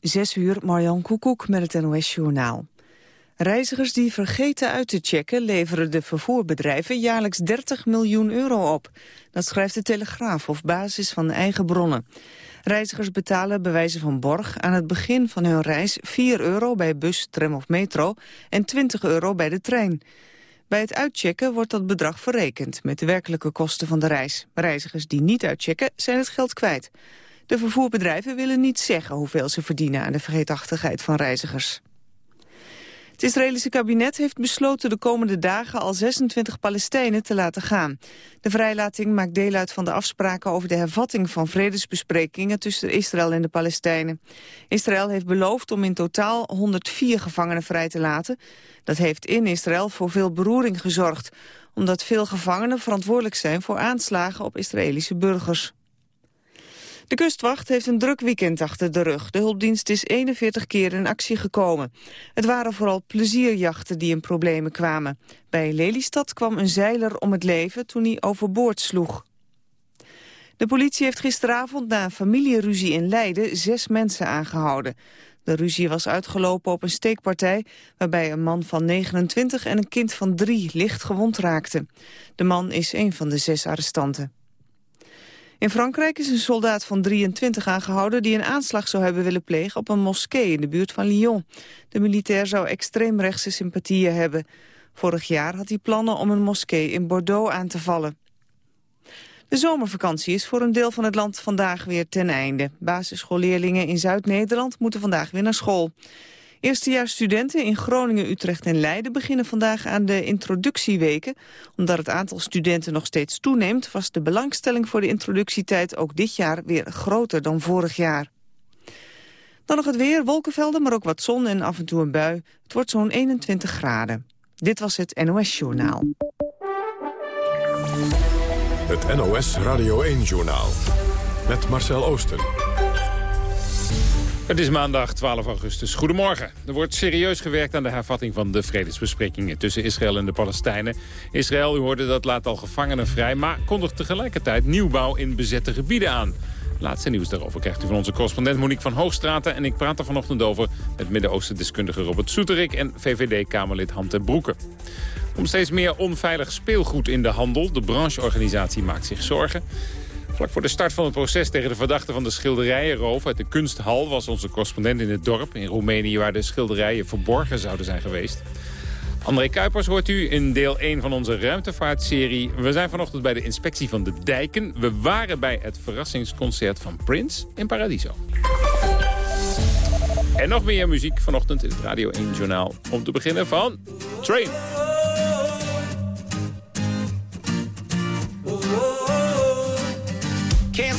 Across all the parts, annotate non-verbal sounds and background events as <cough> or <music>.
Zes uur, Marjan Koekoek met het NOS-journaal. Reizigers die vergeten uit te checken leveren de vervoerbedrijven jaarlijks 30 miljoen euro op. Dat schrijft de Telegraaf op basis van eigen bronnen. Reizigers betalen bij wijze van borg aan het begin van hun reis 4 euro bij bus, tram of metro en 20 euro bij de trein. Bij het uitchecken wordt dat bedrag verrekend met de werkelijke kosten van de reis. Reizigers die niet uitchecken zijn het geld kwijt. De vervoerbedrijven willen niet zeggen hoeveel ze verdienen aan de vergeetachtigheid van reizigers. Het Israëlische kabinet heeft besloten de komende dagen al 26 Palestijnen te laten gaan. De vrijlating maakt deel uit van de afspraken over de hervatting van vredesbesprekingen tussen Israël en de Palestijnen. Israël heeft beloofd om in totaal 104 gevangenen vrij te laten. Dat heeft in Israël voor veel beroering gezorgd, omdat veel gevangenen verantwoordelijk zijn voor aanslagen op Israëlische burgers. De kustwacht heeft een druk weekend achter de rug. De hulpdienst is 41 keer in actie gekomen. Het waren vooral plezierjachten die in problemen kwamen. Bij Lelystad kwam een zeiler om het leven toen hij overboord sloeg. De politie heeft gisteravond na een familieruzie in Leiden zes mensen aangehouden. De ruzie was uitgelopen op een steekpartij waarbij een man van 29 en een kind van 3 licht gewond raakten. De man is een van de zes arrestanten. In Frankrijk is een soldaat van 23 aangehouden die een aanslag zou hebben willen plegen op een moskee in de buurt van Lyon. De militair zou extreemrechtse sympathieën hebben. Vorig jaar had hij plannen om een moskee in Bordeaux aan te vallen. De zomervakantie is voor een deel van het land vandaag weer ten einde. Basisschoolleerlingen in Zuid-Nederland moeten vandaag weer naar school. Eerstejaarsstudenten in Groningen, Utrecht en Leiden beginnen vandaag aan de introductieweken. Omdat het aantal studenten nog steeds toeneemt, was de belangstelling voor de introductietijd ook dit jaar weer groter dan vorig jaar. Dan nog het weer, wolkenvelden, maar ook wat zon en af en toe een bui. Het wordt zo'n 21 graden. Dit was het NOS Journaal. Het NOS Radio 1 Journaal. Met Marcel Oosten. Het is maandag 12 augustus. Goedemorgen. Er wordt serieus gewerkt aan de hervatting van de vredesbesprekingen tussen Israël en de Palestijnen. Israël, u hoorde dat, laat al gevangenen vrij, maar kondigt tegelijkertijd nieuwbouw in bezette gebieden aan. Laatste nieuws daarover krijgt u van onze correspondent Monique van Hoogstraten. En ik praat er vanochtend over met Midden-Oosten-deskundige Robert Soeterik en VVD-Kamerlid Hante Broeken. Om steeds meer onveilig speelgoed in de handel. De brancheorganisatie maakt zich zorgen. Voor de start van het proces tegen de verdachte van de schilderijenroof uit de kunsthal... was onze correspondent in het dorp in Roemenië... waar de schilderijen verborgen zouden zijn geweest. André Kuipers hoort u in deel 1 van onze ruimtevaartserie. We zijn vanochtend bij de inspectie van de dijken. We waren bij het verrassingsconcert van Prince in Paradiso. En nog meer muziek vanochtend in het Radio 1 Journaal. Om te beginnen van Train.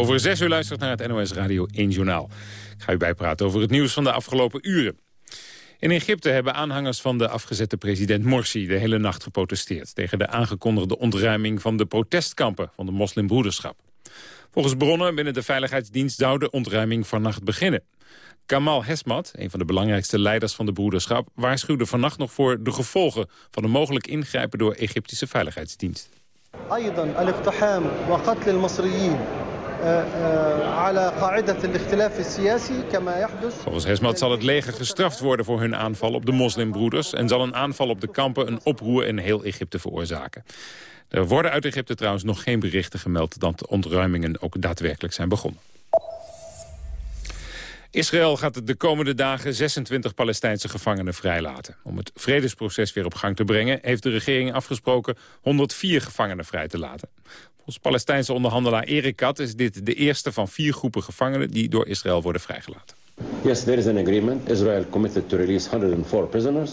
over zes uur luistert naar het NOS Radio 1 Journaal. Ik ga u bijpraten over het nieuws van de afgelopen uren. In Egypte hebben aanhangers van de afgezette president Morsi de hele nacht geprotesteerd... tegen de aangekondigde ontruiming van de protestkampen van de moslimbroederschap. Volgens bronnen binnen de Veiligheidsdienst zou de ontruiming vannacht beginnen. Kamal Hesmat, een van de belangrijkste leiders van de broederschap... waarschuwde vannacht nog voor de gevolgen van een mogelijk ingrijpen door Egyptische Veiligheidsdienst. Volgens Hesmat zal het leger gestraft worden voor hun aanval op de moslimbroeders... en zal een aanval op de kampen een oproer in heel Egypte veroorzaken. Er worden uit Egypte trouwens nog geen berichten gemeld... dat de ontruimingen ook daadwerkelijk zijn begonnen. Israël gaat de komende dagen 26 Palestijnse gevangenen vrijlaten. Om het vredesproces weer op gang te brengen... heeft de regering afgesproken 104 gevangenen vrij te laten. Volgens Palestijnse onderhandelaar Erik Kat is dit de eerste van vier groepen gevangenen... die door Israël worden vrijgelaten. Yes, there is an agreement. Israel committed to release 104 prisoners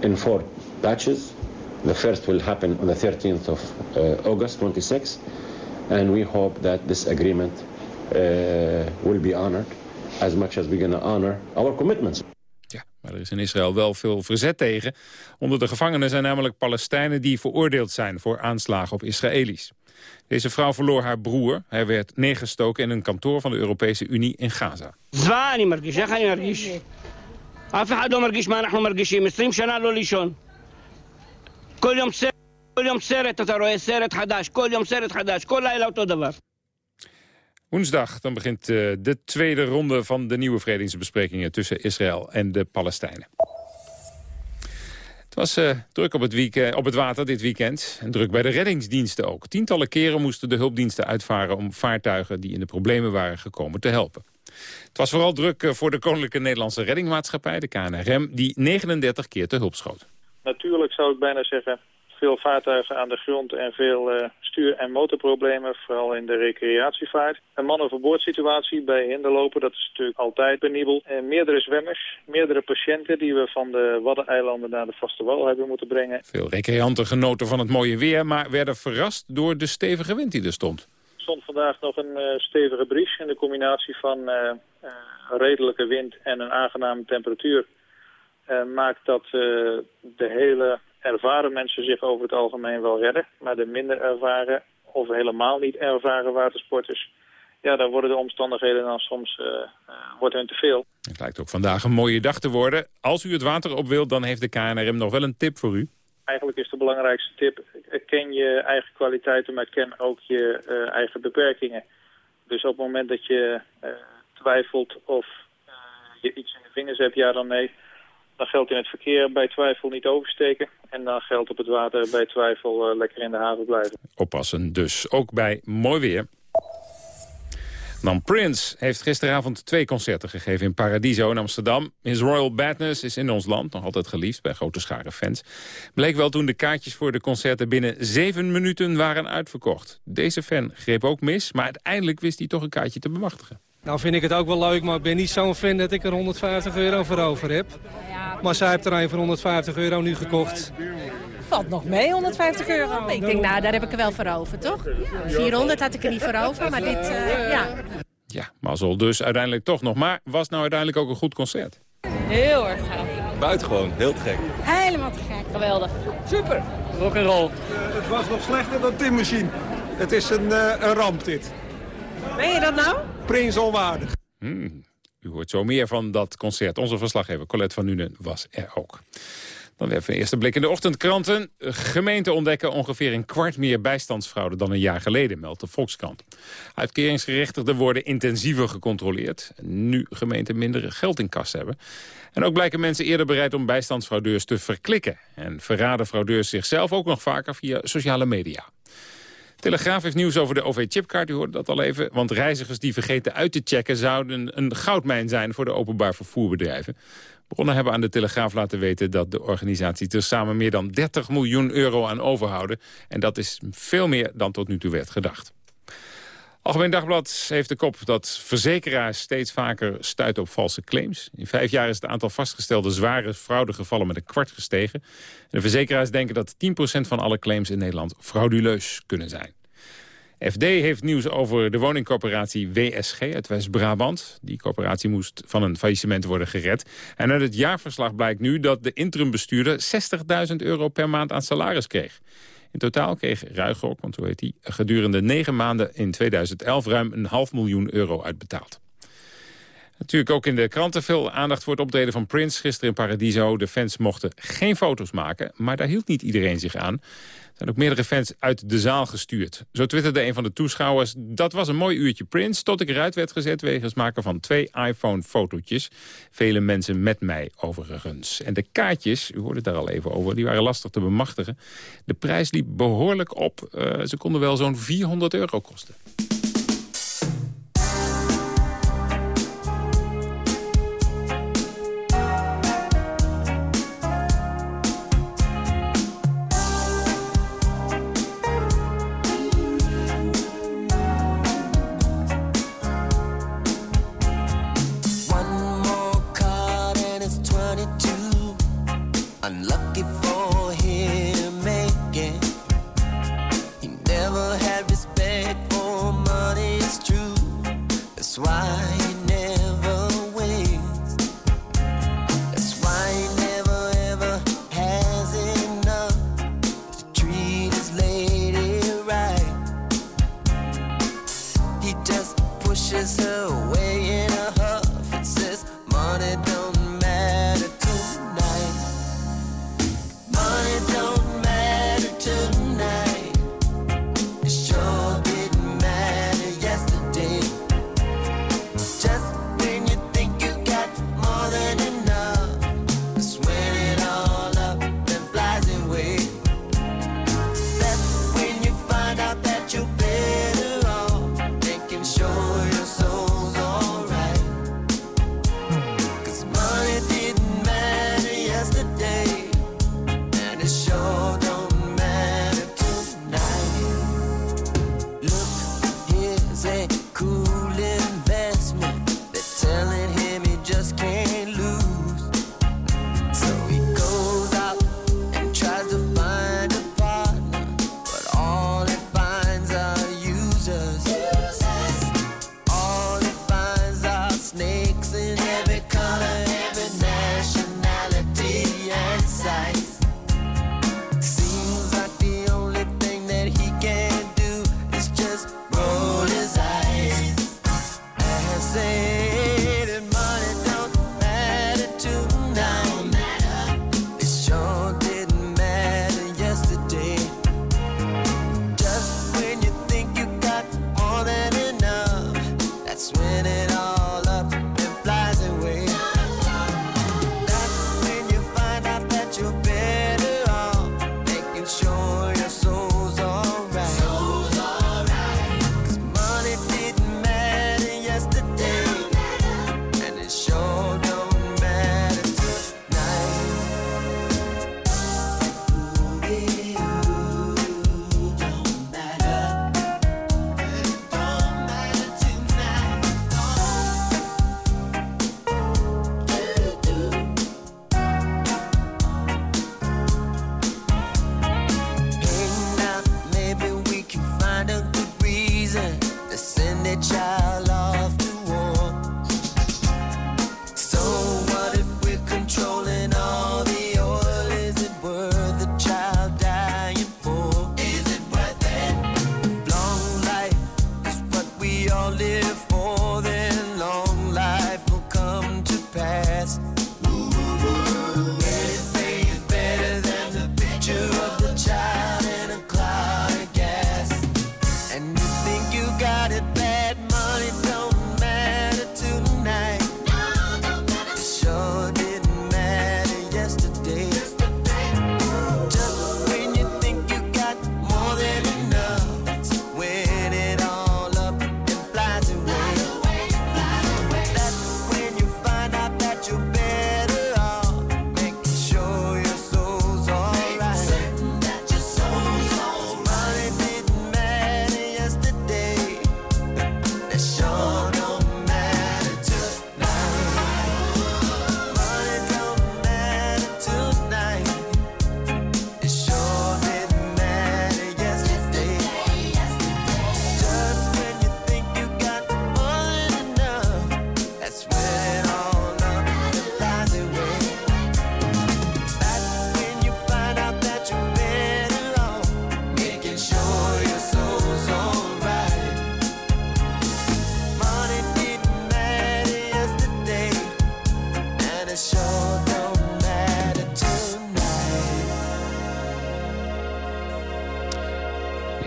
in four batches. The first will happen on the 13th of uh, August 26, and we hope that this agreement uh, will be honored as much as we're going to honor our commitments. Ja, maar er is in Israël wel veel verzet tegen. Onder de gevangenen zijn namelijk Palestijnen die veroordeeld zijn voor aanslagen op Israëli's. Deze vrouw verloor haar broer. Hij werd neergestoken in een kantoor van de Europese Unie in Gaza. Woensdag dan begint eh, de tweede ronde van de nieuwe vredesbesprekingen tussen Israël en de Palestijnen. Was eh, druk op het, weekend, op het water dit weekend en druk bij de reddingsdiensten ook. Tientallen keren moesten de hulpdiensten uitvaren om vaartuigen die in de problemen waren gekomen te helpen. Het was vooral druk eh, voor de Koninklijke Nederlandse Reddingmaatschappij, de KNRM, die 39 keer te hulp schoot. Natuurlijk zou ik bijna zeggen, veel vaartuigen aan de grond en veel eh, stuur- en motorproblemen, vooral in de recreatievaart. Een man-overboord situatie bij hinderlopen, dat is natuurlijk altijd penibel. En meerdere zwemmers, meerdere patiënten die we van de Waddeneilanden naar de vaste wal hebben moeten brengen. Veel recreanten genoten van het mooie weer, maar werden verrast door de stevige wind die er stond. Er stond vandaag nog een eh, stevige bries en de combinatie van eh, redelijke wind en een aangename temperatuur maakt dat de hele ervaren mensen zich over het algemeen wel redden. Maar de minder ervaren of helemaal niet ervaren watersporters, ja, daar worden de omstandigheden dan soms eh, wordt hun te veel. Het lijkt ook vandaag een mooie dag te worden. Als u het water op wilt, dan heeft de KNRM nog wel een tip voor u. Eigenlijk is de belangrijkste tip, ken je eigen kwaliteiten, maar ken ook je eh, eigen beperkingen. Dus op het moment dat je twijfelt of je iets in de vingers hebt, ja dan nee, dan geldt in het verkeer bij twijfel niet oversteken. En dan geldt op het water bij twijfel eh, lekker in de haven blijven. Oppassen dus, ook bij mooi weer. Dan Prince heeft gisteravond twee concerten gegeven in Paradiso in Amsterdam. His Royal Badness is in ons land nog altijd geliefd bij grote scharen fans. Bleek wel toen de kaartjes voor de concerten binnen zeven minuten waren uitverkocht. Deze fan greep ook mis, maar uiteindelijk wist hij toch een kaartje te bemachtigen. Nou vind ik het ook wel leuk, maar ik ben niet zo'n fan dat ik er 150 euro voor over heb. Maar zij heeft er een voor 150 euro nu gekocht. Valt nog mee, 150 euro. Ik denk, nou, daar heb ik er wel voor over, toch? 400 had ik er niet voor over, maar dit, eh, ja. Ja, mazzel dus uiteindelijk toch nog. Maar was nou uiteindelijk ook een goed concert? Heel erg gaaf. Buitengewoon, heel te gek. Helemaal te gek. Geweldig. Super. Rock'n'roll. Het was nog slechter dan Tim Machine. Het is een, eh, een ramp dit. Ben je dat nou? Prins onwaardig. Hmm, u hoort zo meer van dat concert. Onze verslaggever Colette van Nuenen was er ook. Dan weer even een eerste blik in de ochtendkranten. Gemeenten ontdekken ongeveer een kwart meer bijstandsfraude dan een jaar geleden, meldt de Volkskrant. Uitkeringsgerechtigden worden intensiever gecontroleerd. Nu gemeenten minder geld in kas hebben. En ook blijken mensen eerder bereid om bijstandsfraudeurs te verklikken. En verraden fraudeurs zichzelf ook nog vaker via sociale media. Telegraaf heeft nieuws over de OV-chipkaart, u hoorde dat al even. Want reizigers die vergeten uit te checken zouden een goudmijn zijn voor de openbaar vervoerbedrijven. Bronnen hebben aan de Telegraaf laten weten dat de organisatie er samen meer dan 30 miljoen euro aan overhouden. En dat is veel meer dan tot nu toe werd gedacht. Algemeen Dagblad heeft de kop dat verzekeraars steeds vaker stuiten op valse claims. In vijf jaar is het aantal vastgestelde zware fraudegevallen met een kwart gestegen. de verzekeraars denken dat 10% van alle claims in Nederland frauduleus kunnen zijn. FD heeft nieuws over de woningcorporatie WSG uit West-Brabant. Die corporatie moest van een faillissement worden gered. En uit het jaarverslag blijkt nu dat de interimbestuurder 60.000 euro per maand aan salaris kreeg. In totaal kreeg Ruigrok, want hoe heet die, gedurende negen maanden in 2011 ruim een half miljoen euro uitbetaald. Natuurlijk ook in de kranten veel aandacht voor het optreden van Prince gisteren in Paradiso. De fans mochten geen foto's maken, maar daar hield niet iedereen zich aan zijn ook meerdere fans uit de zaal gestuurd. Zo twitterde een van de toeschouwers... dat was een mooi uurtje Prince, tot ik eruit werd gezet... wegens maken van twee iPhone-fotootjes. Vele mensen met mij overigens. En de kaartjes, u hoorde het daar al even over... die waren lastig te bemachtigen. De prijs liep behoorlijk op. Uh, ze konden wel zo'n 400 euro kosten.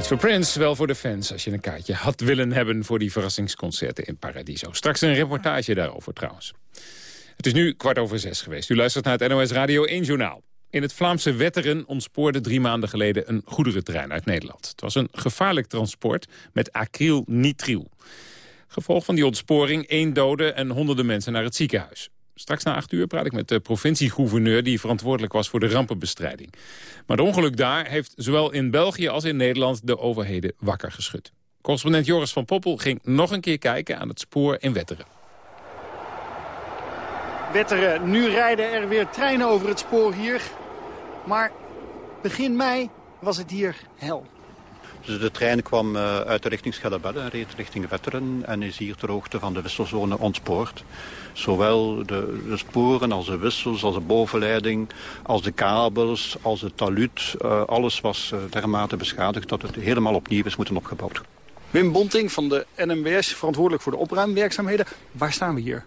Voor Prince, wel voor de fans... als je een kaartje had willen hebben voor die verrassingsconcerten in Paradiso. Straks een reportage daarover trouwens. Het is nu kwart over zes geweest. U luistert naar het NOS Radio 1 Journaal. In het Vlaamse Wetteren ontspoorde drie maanden geleden een goederentrein uit Nederland. Het was een gevaarlijk transport met acrylnitriel. Gevolg van die ontsporing één dode en honderden mensen naar het ziekenhuis. Straks na acht uur praat ik met de provinciegouverneur... die verantwoordelijk was voor de rampenbestrijding. Maar het ongeluk daar heeft zowel in België als in Nederland... de overheden wakker geschud. Correspondent Joris van Poppel ging nog een keer kijken aan het spoor in Wetteren. Wetteren, nu rijden er weer treinen over het spoor hier. Maar begin mei was het hier hel. De trein kwam uh, uit de richting Schellebelle en reed richting Wetteren en is hier ter hoogte van de wisselzone ontspoord. Zowel de, de, sporen als de wissels, als de bovenleiding, als de kabels, als het talud. Uh, alles was uh, dermate beschadigd dat het helemaal opnieuw is moeten opgebouwd. Wim Bonting van de NMWS, verantwoordelijk voor de opruimwerkzaamheden. Waar staan we hier?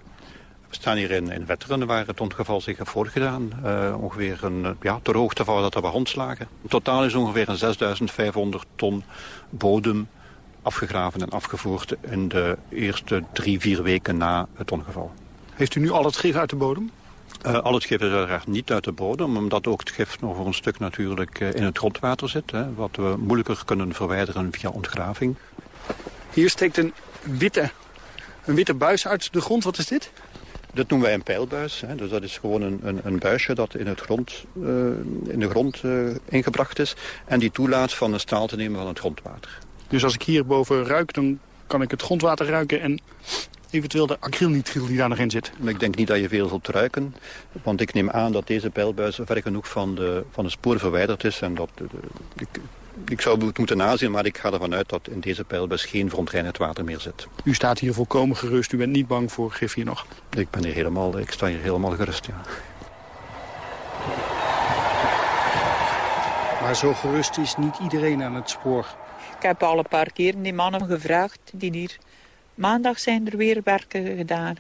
We staan hier in, in Wetteren, waar het ongeval zich heeft voortgedaan. Uh, ongeveer een, ja, ter hoogte van dat er handslagen. In totaal is ongeveer een 6500 ton bodem afgegraven en afgevoerd in de eerste drie, vier weken na het ongeval. Heeft u nu al het gif uit de bodem? Uh, al het gif is uiteraard niet uit de bodem, omdat ook het gif nog voor een stuk natuurlijk uh, in het grondwater zit. Hè, wat we moeilijker kunnen verwijderen via ontgraving. Hier steekt een witte, een witte buis uit de grond. Wat is dit? Dit noemen wij een pijlbuis. Hè. Dus dat is gewoon een, een, een buisje dat in, het grond, uh, in de grond uh, ingebracht is. En die toelaat van de staal te nemen van het grondwater. Dus als ik hierboven ruik, dan kan ik het grondwater ruiken en eventueel de acrylnitriel die daar nog in zit. Ik denk niet dat je veel zult ruiken. Want ik neem aan dat deze pijlbuis ver genoeg van de, van de spoor verwijderd is. En dat, de, ik, ik zou het moeten nazien, maar ik ga ervan uit dat in deze pijlbus geen verontreinigd water meer zit. U staat hier volkomen gerust, u bent niet bang voor gif hier nog? Ik ben hier helemaal, ik sta hier helemaal gerust, ja. Maar zo gerust is niet iedereen aan het spoor. Ik heb al een paar keer die mannen gevraagd die hier... Maandag zijn er weer werken gedaan.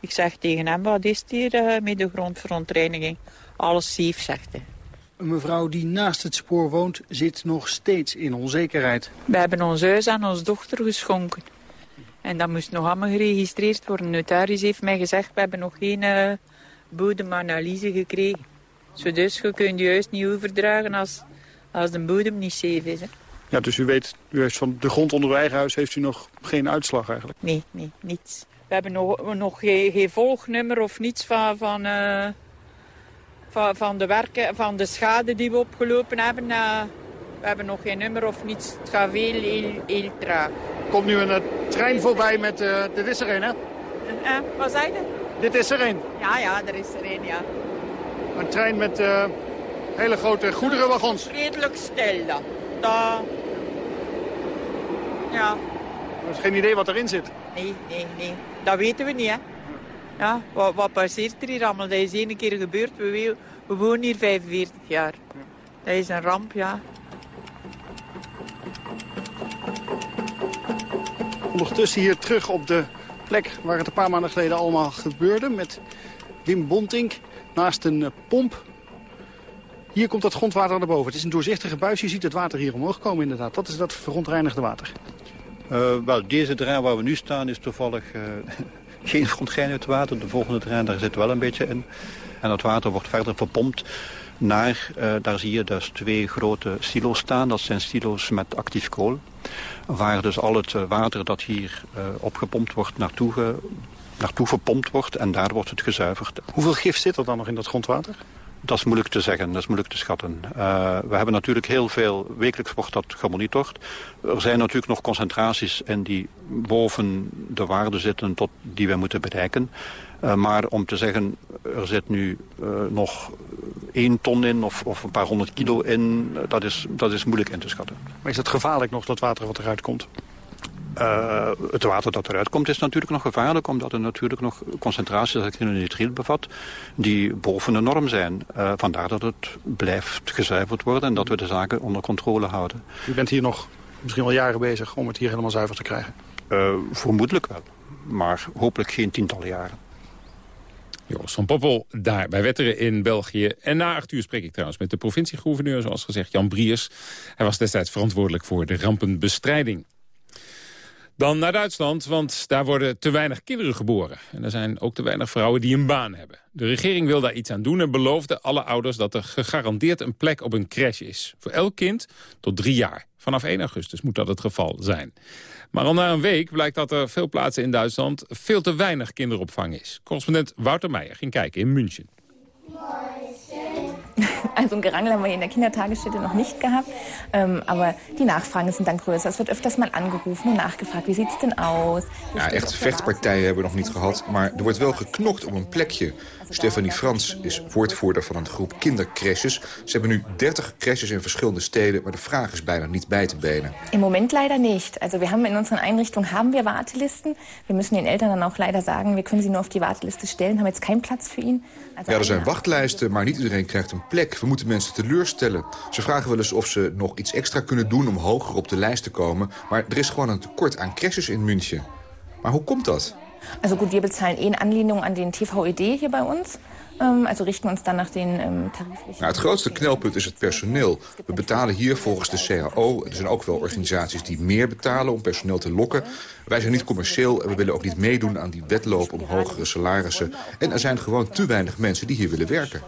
Ik zeg tegen hem, wat is het hier uh, met de grondverontreiniging? Alles safe, zegt hij. Een mevrouw die naast het spoor woont zit nog steeds in onzekerheid. We hebben ons huis aan onze dochter geschonken. En dat moest nog allemaal geregistreerd worden. De notaris heeft mij gezegd, we hebben nog geen uh, bodemanalyse gekregen. Zo dus, je kunt je huis niet overdragen als, als de bodem niet safe is. Hè. Ja, dus u weet, u heeft van de grond onder uw eigen huis heeft u nog geen uitslag eigenlijk? Nee, nee, niets. We hebben nog, nog geen, geen volgnummer of niets van... van uh, van, van, de werken, van de schade die we opgelopen hebben. Uh, we hebben nog geen nummer of niets. Het gaat veel, heel, heel traag. Er komt nu een uh, trein voorbij met... Uh, dit is er een, hè? wat zei je? Dit is er een. Ja, ja, er is er een, ja. Een trein met hele grote goederenwagons. Redelijk stil, dan. Da... Ja. Er is geen idee wat erin zit. Nee, nee, nee. Dat weten we niet, hè. Ja, wat, wat passeert er hier allemaal? Dat is één keer gebeurd. We, we wonen hier 45 jaar. Dat is een ramp, ja. Ondertussen hier terug op de plek waar het een paar maanden geleden allemaal gebeurde... met Wim Bontink naast een pomp. Hier komt dat grondwater naar boven. Het is een doorzichtige buis. Je ziet het water hier omhoog komen inderdaad. Dat is dat verontreinigde water. Uh, wel, deze terrein waar we nu staan is toevallig... Uh, geen verontreinigd water. De volgende terrein daar zit wel een beetje in. En dat water wordt verder verpompt naar, uh, daar zie je dus twee grote silo's staan. Dat zijn silo's met actief kool. Waar dus al het water dat hier uh, opgepompt wordt naartoe, naartoe verpompt wordt. En daar wordt het gezuiverd. Hoeveel gif zit er dan nog in dat grondwater? Dat is moeilijk te zeggen, dat is moeilijk te schatten. Uh, we hebben natuurlijk heel veel, wekelijks wordt dat gemonitord. Er zijn natuurlijk nog concentraties in die boven de waarde zitten tot die we moeten bereiken. Uh, maar om te zeggen, er zit nu uh, nog één ton in of, of, een paar honderd kilo in, dat is, dat is moeilijk in te schatten. Maar is het gevaarlijk nog, dat water wat eruit komt? Uh, het water dat eruit komt is natuurlijk nog gevaarlijk... omdat het natuurlijk nog concentraties acrylonitriel bevat... die boven de norm zijn. Uh, vandaar dat het blijft gezuiverd worden... en dat we de zaken onder controle houden. U bent hier nog misschien wel jaren bezig om het hier helemaal zuiver te krijgen? Uh, vermoedelijk wel, maar hopelijk geen tientallen jaren. Joris van Poppel, daar bij Wetteren in België. En na acht uur spreek ik trouwens met de provinciegouverneur, zoals gezegd, Jan Briers. Hij was destijds verantwoordelijk voor de rampenbestrijding. Dan naar Duitsland, want daar worden te weinig kinderen geboren. En er zijn ook te weinig vrouwen die een baan hebben. De regering wil daar iets aan doen en beloofde alle ouders... dat er gegarandeerd een plek op een crash is. Voor elk kind tot drie jaar. Vanaf 1 augustus moet dat het geval zijn. Maar al na een week blijkt dat er veel plaatsen in Duitsland... veel te weinig kinderopvang is. Correspondent Wouter Meijer ging kijken in München. <laughs> Also ein Gerangel haben wir hier in der Kindertagesstätte noch nicht gehabt. Ähm, aber die Nachfragen sind dann größer. Es wird öfters mal angerufen und nachgefragt. Wie sieht's denn aus? Ja, echt vechtpartijen hebben we nog niet gehad. Maar er wordt wel geknokt om een plekje. Stefanie Frans is woordvoerder van een groep kindercrashes. Ze hebben nu 30 crashes in verschillende steden, maar de vraag is bijna niet bij te benen. Im Moment leider nicht. Also wir haben in unseren Einrichtungen haben wir Wartelisten. Wir müssen den Eltern dann auch leider sagen, wir können sie nur auf die Warteliste stellen, haben jetzt keinen Platz für ihn. Ja, er zijn wachtlijsten, maar niet iedereen krijgt een plek. We moeten mensen teleurstellen. Ze vragen wel eens of ze nog iets extra kunnen doen om hoger op de lijst te komen. Maar er is gewoon een tekort aan crashes in München. Maar hoe komt dat? Also gut, wir bezahlen eh in Anlehnung an den TVED hier bei uns. Ähm, also richten uns dann nach den ähm. Nou, het grootste knelpunt is het personeel. We betalen hier volgens de CAO. Er zijn ook wel organisaties die meer betalen om personeel te lokken. Wij zijn niet commercieel en we willen ook niet meedoen aan die wedloop om hogere salarissen. En er zijn gewoon te weinig mensen die hier willen werken.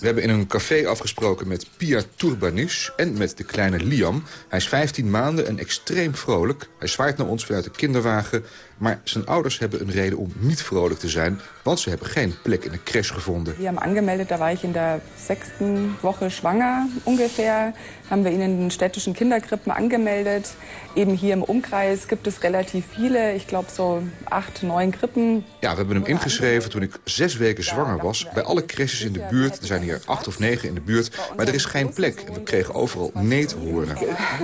We hebben in een café afgesproken met Pia Turbanis en met de kleine Liam. Hij is 15 maanden en extreem vrolijk. Hij zwaait naar ons vanuit de kinderwagen. Maar zijn ouders hebben een reden om niet vrolijk te zijn... want ze hebben geen plek in de crash gevonden. Wir haben angemeldet, da war ich in sechsten Woche schwanger ungefähr. Haben wir ihn in den städtischen Kinderkrippen angemeldet. Eben hier im Umkreis gibt es relativ viele, ich glaube so acht, neun Krippen. Ja, we hebben hem ingeschreven toen ik zes weken zwanger was. Bij alle crashes in de buurt, er zijn hier acht of negen in de buurt... maar er is geen plek en we kregen overal nee te horen.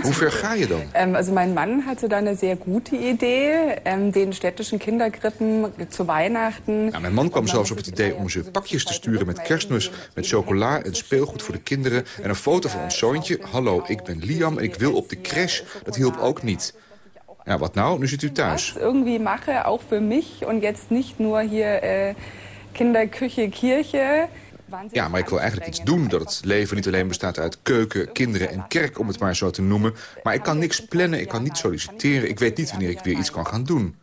Hoe ver ga je dan? Ähm, also mein Mann hatte da eine sehr gute Idee, ähm, den städtischen Kinderkrippen zu Weihnachten. Ja, mijn man kwam zelfs op het idee om ze pakjes te sturen met kerstmis... met chocola en speelgoed voor de kinderen... en een foto van ons zoontje. Hallo, ik ben Liam en ik wil op de crash. Dat hielp ook niet. Ja, wat nou? Nu zit u thuis. Was irgendwie mache, auch für mich und jetzt nicht nur hier äh, Kinderküche, Kirche. Ja, maar ik wil eigenlijk iets doen dat het leven niet alleen bestaat uit keuken, kinderen en kerk, om het maar zo te noemen. Maar ik kan niks plannen, ik kan niet solliciteren, ik weet niet wanneer ik weer iets kan gaan doen.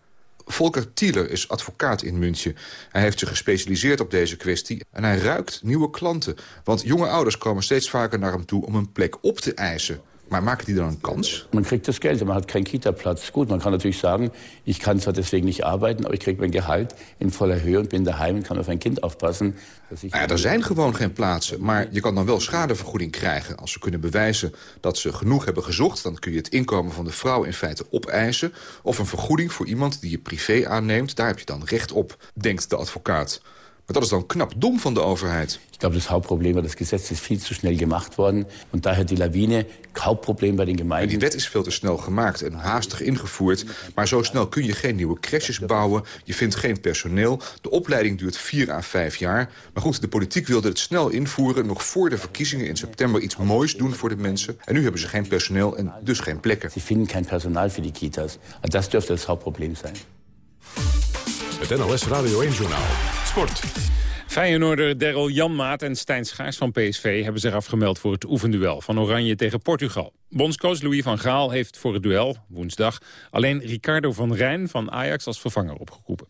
Volker Thieler is advocaat in München. Hij heeft zich gespecialiseerd op deze kwestie en hij ruikt nieuwe klanten. Want jonge ouders komen steeds vaker naar hem toe om een plek op te eisen. Maar maken die dan een kans? Man kriegt das Geld, man hat keinen Kita-Platz. Gut, man kann natürlich sagen, ich kann zwar deswegen nicht arbeiten, aber ich kriege mein Gehalt in voller Höhe und bin daheim und kann auf ein Kind aufpassen. dass ich- Nou ja, er zijn gewoon geen plaatsen, maar je kan dan wel schadevergoeding krijgen. Als ze kunnen bewijzen dat ze genoeg hebben gezocht... dan kun je het inkomen van de vrouw in feite opeisen. Of een vergoeding voor iemand die je privé aanneemt. Daar heb je dan recht op, denkt de advocaat. Maar dat is dan knap dom van de overheid. Ich glaube, das Hauptproblem war, das Gesetz ist viel zu schnell gemacht worden. Und daher die Lawine, Hauptproblem bei den En Gemeinden. die wet is veel te snel gemaakt en haastig ingevoerd. Maar zo snel kun je geen nieuwe crashes bouwen. Je vindt geen personeel. De opleiding duurt vier à vijf jaar. Maar goed, de politiek wilde het snel invoeren. Nog voor de verkiezingen in september iets moois doen voor de mensen. En nu hebben ze geen personeel en dus geen plekken. Sie finden kein Personal für die Kitas. Das dürfte das Hauptproblem sein. Het NLS Radio 1-journaal. Sport. Feyenoorder Daryl Janmaat en Stijn Schaars van PSV hebben zich afgemeld voor het oefenduel van Oranje tegen Portugal. Bondscoach Louis van Gaal heeft voor het duel, woensdag, alleen Ricardo van Rijn van Ajax als vervanger opgeroepen.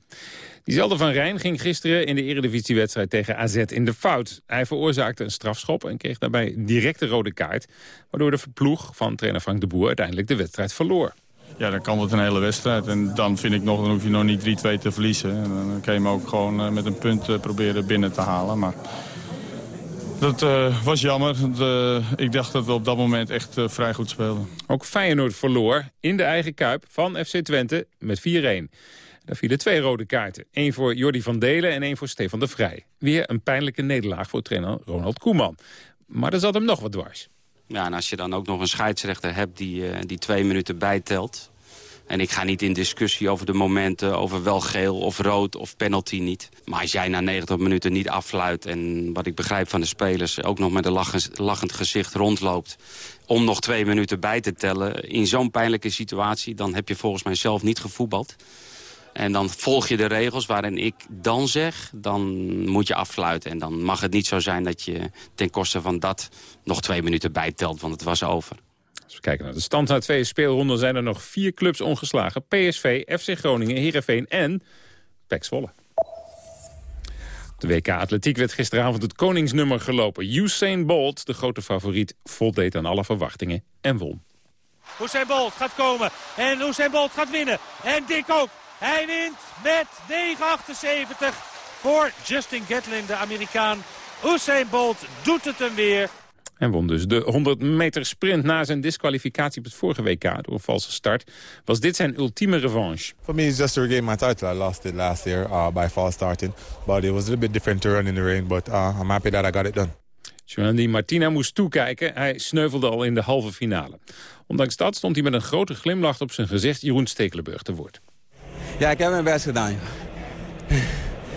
Diezelfde Van Rijn ging gisteren in de eredivisiewedstrijd tegen AZ in de fout. Hij veroorzaakte een strafschop en kreeg daarbij direct de rode kaart, waardoor de ploeg van trainer Frank de Boer uiteindelijk de wedstrijd verloor. Ja, dan kan het een hele wedstrijd. En dan vind ik nog, dan hoef je nog niet 3-2 te verliezen. En dan kan je hem ook gewoon eh, met een punt eh, proberen binnen te halen. Maar dat eh, was jammer. eh, ik dacht dat we op dat moment echt vrij goed speelden. Ook Feyenoord verloor in de eigen kuip van FC Twente met 4-1. Daar vielen twee rode kaarten. Eén voor Jordi van Delen en één voor Stefan de Vrij. Weer een pijnlijke nederlaag voor trainer Ronald Koeman. Maar er zat hem nog wat dwars. Ja, en als je dan ook nog een scheidsrechter hebt die, eh, die twee minuten bijtelt... en ik ga niet in discussie over de momenten, over wel geel of rood of penalty niet. Maar als jij na 90 minuten niet affluit en wat ik begrijp van de spelers... ook nog met een lachend, lachend gezicht rondloopt om nog twee minuten bij te tellen... in zo'n pijnlijke situatie, dan heb je volgens mij zelf niet gevoetbald. En dan volg je de regels waarin ik dan zeg, dan moet je afsluiten. En dan mag het niet zo zijn dat je ten koste van dat nog twee minuten bijtelt, want het was over. Als we kijken naar de stand na twee speelronden zijn er nog vier clubs ongeslagen. PSV, FC Groningen, Heerenveen en PEC Zwolle. Op de WK Atletiek werd gisteravond het koningsnummer gelopen. Usain Bolt, de grote favoriet, voldeed aan alle verwachtingen en won. Usain Bolt gaat komen en Usain Bolt gaat winnen. En Dick ook. Hij wint met 9,78 voor Justin Gatlin, de Amerikaan. Usain Bolt doet het hem weer. En won dus de 100 meter sprint na zijn disqualificatie op het vorige WK door een valse start. Was dit zijn ultieme revanche. For me, it's just to regain my title. I lost it last year uh, by false starting. But it was a little bit different to run in the rain. But uh, I'm happy that I got it done. Giovanni Martina moest toekijken. Hij sneuvelde al in de halve finale. Ondanks dat stond hij met een grote glimlach op zijn gezicht Jeroen Stekelenburg te woord. Ja, ik heb mijn best gedaan.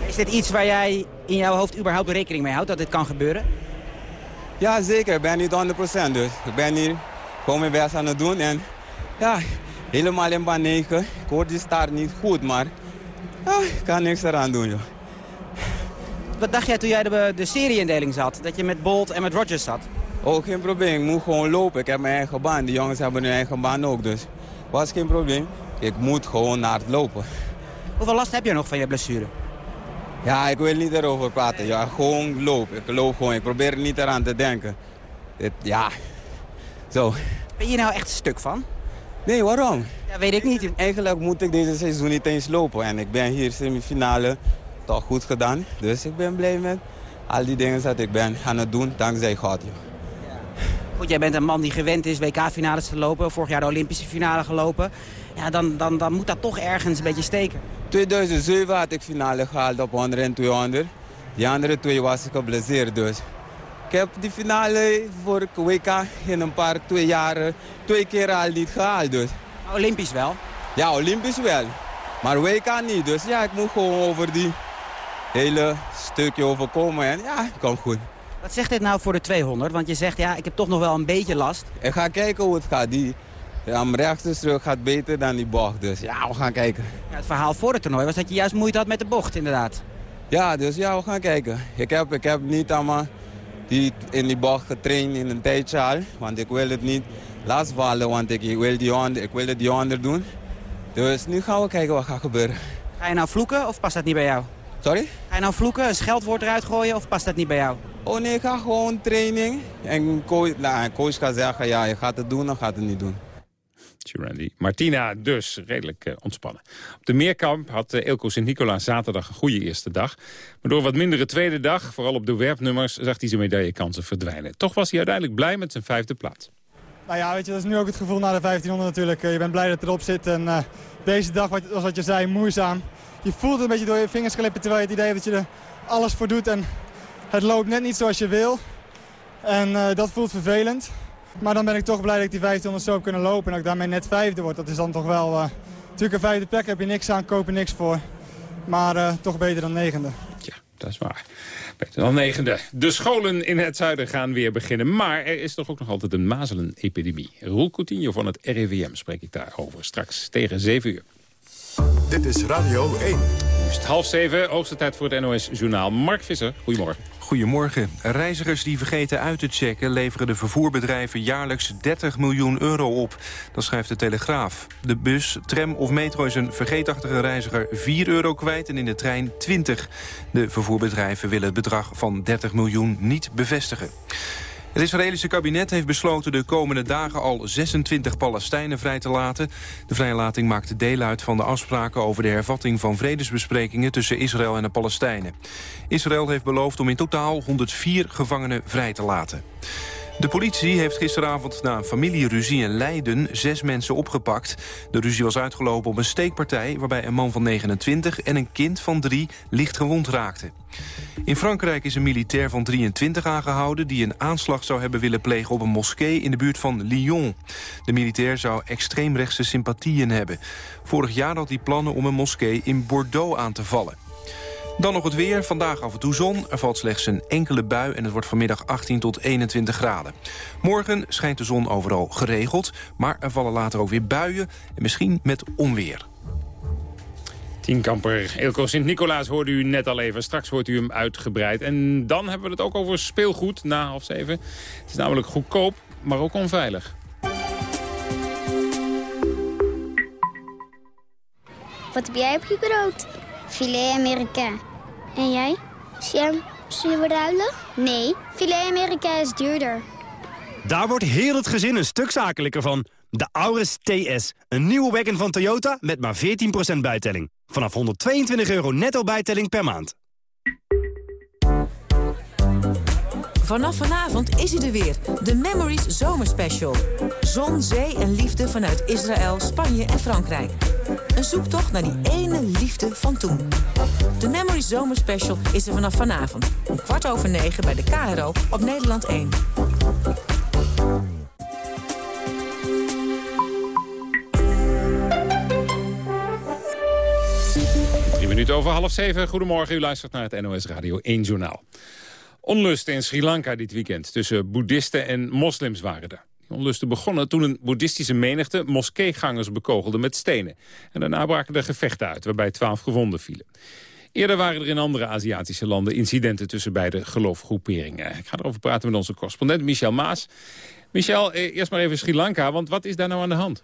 Is dit iets waar jij in jouw hoofd überhaupt rekening mee houdt dat dit kan gebeuren? Ja, zeker. Ik ben niet 100% dus. Ik ben hier gewoon mijn best aan het doen. En ja, helemaal in baan 9. Ik hoor die start niet goed, maar ja, ik kan niks eraan doen, joh. Wat dacht jij toen jij de, de serieindeling zat? Dat je met Bolt en met Rogers zat? Oh, geen probleem. Ik moet gewoon lopen. Ik heb mijn eigen baan. Die jongens hebben hun eigen baan ook, dus was geen probleem. Ik moet gewoon naar het lopen. Hoeveel last heb je nog van je blessure? Ja, ik wil niet erover praten. Ja, gewoon lopen. Ik loop gewoon. Ik probeer er niet eraan te denken. Ja, zo. Ben je nou echt stuk van? Nee, waarom? Ja, weet ik niet. Eigenlijk moet ik deze seizoen niet eens lopen. En ik ben hier semifinale toch goed gedaan. Dus ik ben blij met al die dingen dat ik ben aan het doen, dankzij God. Joh. Goed, jij bent een man die gewend is WK-finales te lopen. Vorig jaar de Olympische finale gelopen. Ja, dan, dan, dan moet dat toch ergens een beetje steken. 2007 had ik finale gehaald op 100 en 200. Die andere twee was ik geblesseerd dus. Ik heb die finale voor WK in een paar, twee jaren, twee keer al niet gehaald dus. Olympisch wel? Ja, Olympisch wel. Maar WK niet, dus ja, ik moet gewoon over die hele stukje overkomen en ja, het komt goed. Wat zegt dit nou voor de 200? Want je zegt, ja, ik heb toch nog wel een beetje last. Ik ga kijken hoe het gaat. Die ja, terug gaat beter dan die bocht. Dus ja, we gaan kijken. Ja, het verhaal voor het toernooi was dat je juist moeite had met de bocht, inderdaad. Ja, dus ja, we gaan kijken. Ik heb, ik heb niet allemaal die, in die bocht getraind in een tijdje al. Want ik wil het niet lastvallen, want ik wil, die onder, ik wil het die onder doen. Dus nu gaan we kijken wat gaat gebeuren. Ga je nou vloeken of past dat niet bij jou? Sorry? Ga je nou vloeken, een scheldwoord eruit gooien of past dat niet bij jou? Oh nee, ik ga gewoon training. En coach, nou, coach kan zeggen, ja, je gaat het doen, dan gaat het niet doen. Randy. Martina dus redelijk uh, ontspannen. Op de meerkamp had uh, Elko Sint-Nicola zaterdag een goede eerste dag. Maar door wat mindere tweede dag, vooral op de werpnummers... zag hij zijn medaillekansen verdwijnen. Toch was hij uiteindelijk blij met zijn vijfde plaats. Nou ja, weet je, dat is nu ook het gevoel na de 1500 natuurlijk. Uh, je bent blij dat het erop zit. En uh, deze dag, was wat je zei, moeizaam. Je voelt het een beetje door je vingers glippen... terwijl je het idee hebt dat je er alles voor doet. En het loopt net niet zoals je wil. En uh, dat voelt vervelend. Maar dan ben ik toch blij dat ik die 1500 zo heb kunnen lopen. En dat ik daarmee net vijfde word. Dat is dan toch wel... Uh, natuurlijk een vijfde plek heb je niks aan, kopen niks voor. Maar uh, toch beter dan negende. Ja, dat is waar. Beter dan negende. De scholen in het zuiden gaan weer beginnen. Maar er is toch ook nog altijd een mazelenepidemie. Roel Coutinho van het RIVM spreek ik daarover. Straks tegen 7 uur. Dit is Radio 1. Nu is het half zeven, hoogste tijd voor het NOS-journaal. Mark Visser, goedemorgen. Goedemorgen. Reizigers die vergeten uit te checken... leveren de vervoerbedrijven jaarlijks 30 miljoen euro op. Dat schrijft de Telegraaf. De bus, tram of metro is een vergeetachtige reiziger 4 euro kwijt... en in de trein 20. De vervoerbedrijven willen het bedrag van 30 miljoen niet bevestigen. Het Israëlische kabinet heeft besloten de komende dagen al 26 Palestijnen vrij te laten. De vrijlating maakt deel uit van de afspraken over de hervatting van vredesbesprekingen tussen Israël en de Palestijnen. Israël heeft beloofd om in totaal 104 gevangenen vrij te laten. De politie heeft gisteravond na een familieruzie in Leiden zes mensen opgepakt. De ruzie was uitgelopen op een steekpartij waarbij een man van 29 en een kind van 3 licht gewond raakten. In Frankrijk is een militair van 23 aangehouden... die een aanslag zou hebben willen plegen op een moskee in de buurt van Lyon. De militair zou extreemrechtse sympathieën hebben. Vorig jaar had hij plannen om een moskee in Bordeaux aan te vallen. Dan nog het weer. Vandaag af en toe zon. Er valt slechts een enkele bui en het wordt vanmiddag 18 tot 21 graden. Morgen schijnt de zon overal geregeld. Maar er vallen later ook weer buien en misschien met onweer. Tienkamper Ilko Sint-Nicolaas hoorde u net al even. Straks hoort u hem uitgebreid. En dan hebben we het ook over speelgoed na half zeven. Het is namelijk goedkoop, maar ook onveilig. Wat heb jij op je brood? Filet Amerika. En jij? Sam, zullen we ruilen? Nee, filet Amerika is duurder. Daar wordt heel het gezin een stuk zakelijker van. De Auris TS, een nieuwe wagon van Toyota met maar 14% bijtelling. Vanaf 122 euro netto bijtelling per maand. Vanaf vanavond is hij er weer. De Memories Zomerspecial. Zon, zee en liefde vanuit Israël, Spanje en Frankrijk. Een zoektocht naar die ene liefde van toen. De Memories Zomerspecial is er vanaf vanavond. Om kwart over negen bij de KRO op Nederland 1. Drie minuten over half zeven. Goedemorgen, u luistert naar het NOS Radio 1 Journaal. Onlusten in Sri Lanka dit weekend tussen boeddhisten en moslims waren er. Die onlusten begonnen toen een boeddhistische menigte moskeegangers bekogelde met stenen. En daarna braken er gevechten uit, waarbij twaalf gewonden vielen. Eerder waren er in andere Aziatische landen incidenten tussen beide geloofgroeperingen. Ik ga erover praten met onze correspondent Michel Maas. Michel, eh, eerst maar even Sri Lanka, want wat is daar nou aan de hand?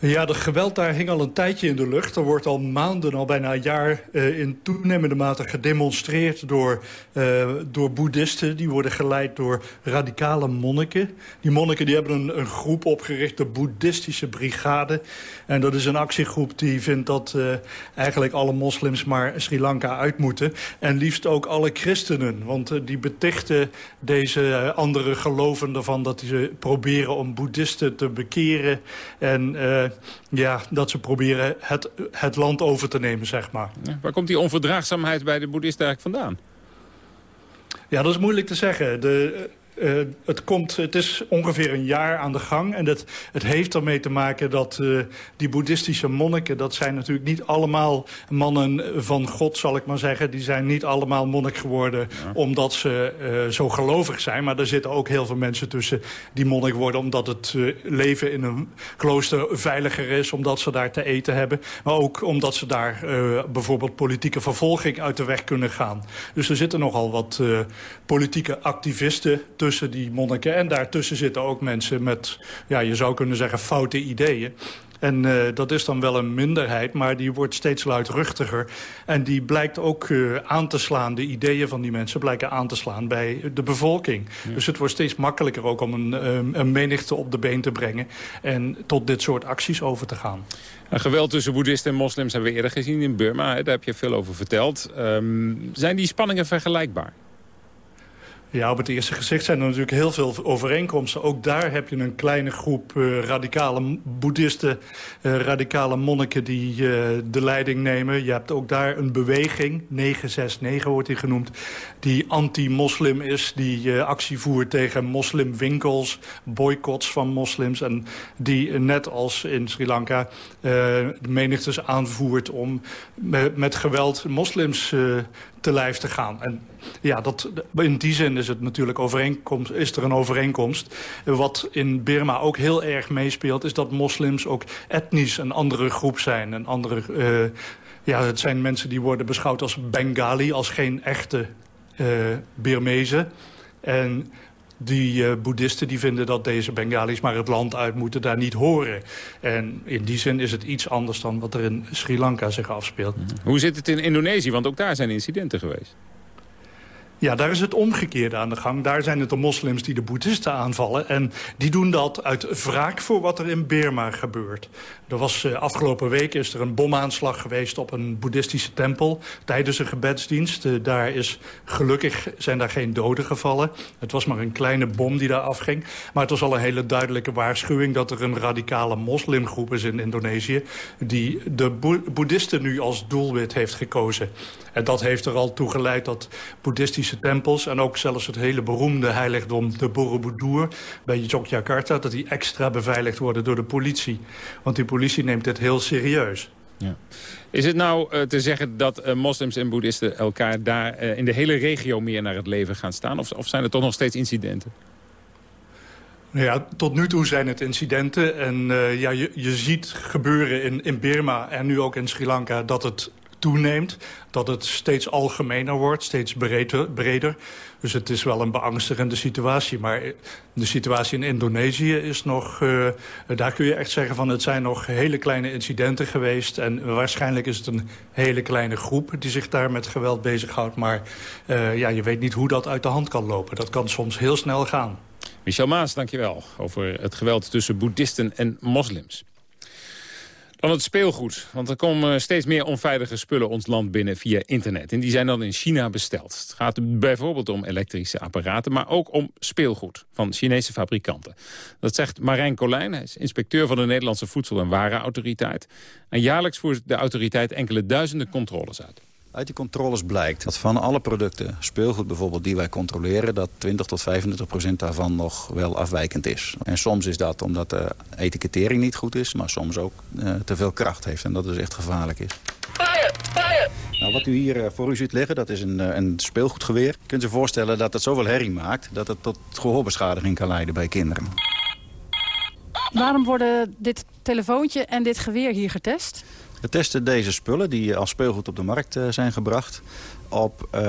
Ja, de geweld daar hing al een tijdje in de lucht. Er wordt al maanden, al bijna een jaar, uh, in toenemende mate gedemonstreerd door, uh, door boeddhisten. Die worden geleid door radicale monniken. Die monniken die hebben een, een groep opgericht, de boeddhistische brigade. En dat is een actiegroep die vindt dat uh, eigenlijk alle moslims maar Sri Lanka uit moeten. En liefst ook alle christenen. Want die betichten deze andere geloven ervan dat ze proberen om boeddhisten te bekeren. En ja, dat ze proberen het, het land over te nemen, zeg maar. Ja, waar komt die onverdraagzaamheid bij de boeddhisten eigenlijk vandaan? Ja, dat is moeilijk te zeggen. De, uh, het, komt, het is ongeveer een jaar aan de gang. En dat, het heeft ermee te maken dat uh, die boeddhistische monniken... dat zijn natuurlijk niet allemaal mannen van God, zal ik maar zeggen. Die zijn niet allemaal monnik geworden ja. omdat ze uh, zo gelovig zijn. Maar er zitten ook heel veel mensen tussen die monnik worden... omdat het leven in een klooster veiliger is, omdat ze daar te eten hebben. Maar ook omdat ze daar bijvoorbeeld politieke vervolging uit de weg kunnen gaan. Dus er zitten nogal wat politieke activisten tussen tussen die monniken. En daartussen zitten ook mensen met, ja, je zou kunnen zeggen, foute ideeën. En uh, dat is dan wel een minderheid, maar die wordt steeds luidruchtiger. En die blijkt ook uh, aan te slaan, de ideeën van die mensen blijken aan te slaan bij de bevolking. Ja. Dus het wordt steeds makkelijker ook om een, um, een menigte op de been te brengen. En tot dit soort acties over te gaan. Geweld tussen boeddhisten en moslims hebben we eerder gezien in Burma. Daar heb je veel over verteld. Um, zijn die spanningen vergelijkbaar? Ja, op het eerste gezicht zijn er natuurlijk heel veel overeenkomsten. Ook daar heb je een kleine groep uh, radicale boeddhisten, uh, radicale monniken die uh, de leiding nemen. Je hebt ook daar een beweging, 969 wordt die genoemd, die anti-moslim is. Die actie voert tegen moslimwinkels, boycotts van moslims. En die net als in Sri Lanka menigtes aanvoert om met geweld moslims te lijf te gaan. En ja, dat, in die zin is, het natuurlijk overeenkomst, is er een overeenkomst. Wat in Burma ook heel erg meespeelt... is dat moslims ook etnisch een andere groep zijn. Een andere, uh, ja, het zijn mensen die worden beschouwd als Bengali... als geen echte uh, Birmezen. En die uh, boeddhisten die vinden dat deze Bengalis maar het land uit moeten, daar niet horen. En in die zin is het iets anders dan wat er in Sri Lanka zich afspeelt. Hoe zit het in Indonesië? Want ook daar zijn incidenten geweest. Ja, daar is het omgekeerde aan de gang. Daar zijn het de moslims die de boeddhisten aanvallen. En die doen dat uit wraak voor wat er in Burma gebeurt. Er was, uh, afgelopen week is er een bomaanslag geweest op een boeddhistische tempel tijdens een gebedsdienst. Uh, daar is gelukkig zijn daar geen doden gevallen. Het was maar een kleine bom die daar afging. Maar het was al een hele duidelijke waarschuwing dat er een radicale moslimgroep is in Indonesië die de boeddhisten nu als doelwit heeft gekozen. En dat heeft er al toe geleid dat boeddhistische tempels... en ook zelfs het hele beroemde heiligdom de Borobudur bij Yogyakarta... dat die extra beveiligd worden door de politie. Want die politie neemt dit heel serieus. Ja. Is het nou uh, te zeggen dat uh, moslims en boeddhisten elkaar daar uh, in de hele regio meer naar het leven gaan staan? Of, of zijn er toch nog steeds incidenten? Nou ja, tot nu toe zijn het incidenten. En ja, je, je ziet gebeuren in, in Birma en nu ook in Sri Lanka... dat het toeneemt, dat het steeds algemener wordt, steeds breder, breder. Dus het is wel een beangstigende situatie. Maar de situatie in Indonesië is nog... Uh, daar kun je echt zeggen van het zijn nog hele kleine incidenten geweest. En waarschijnlijk is het een hele kleine groep die zich daar met geweld bezighoudt. Maar uh, ja, je weet niet hoe dat uit de hand kan lopen. Dat kan soms heel snel gaan. Michel Maas, dankjewel. Over het geweld tussen boeddhisten en moslims. Dan het speelgoed. Want er komen steeds meer onveilige spullen ons land binnen via internet. En die zijn dan in China besteld. Het gaat bijvoorbeeld om elektrische apparaten, maar ook om speelgoed van Chinese fabrikanten. Dat zegt Marijn Colijn, hij is inspecteur van de Nederlandse Voedsel- en Warenautoriteit. En jaarlijks voert de autoriteit enkele duizenden controles uit. Uit die controles blijkt dat van alle producten, speelgoed bijvoorbeeld, die wij controleren... dat 20 tot 35 procent daarvan nog wel afwijkend is. En soms is dat omdat de etikettering niet goed is, maar soms ook uh, te veel kracht heeft. En dat dus echt gevaarlijk is. Fire! Fire! Nou, wat u hier uh, voor u ziet liggen, dat is een, uh, een speelgoedgeweer. Je kunt je voorstellen dat het zoveel herrie maakt... dat het tot gehoorbeschadiging kan leiden bij kinderen. Waarom worden dit telefoontje en dit geweer hier getest? We testen deze spullen die als speelgoed op de markt uh, zijn gebracht... op uh,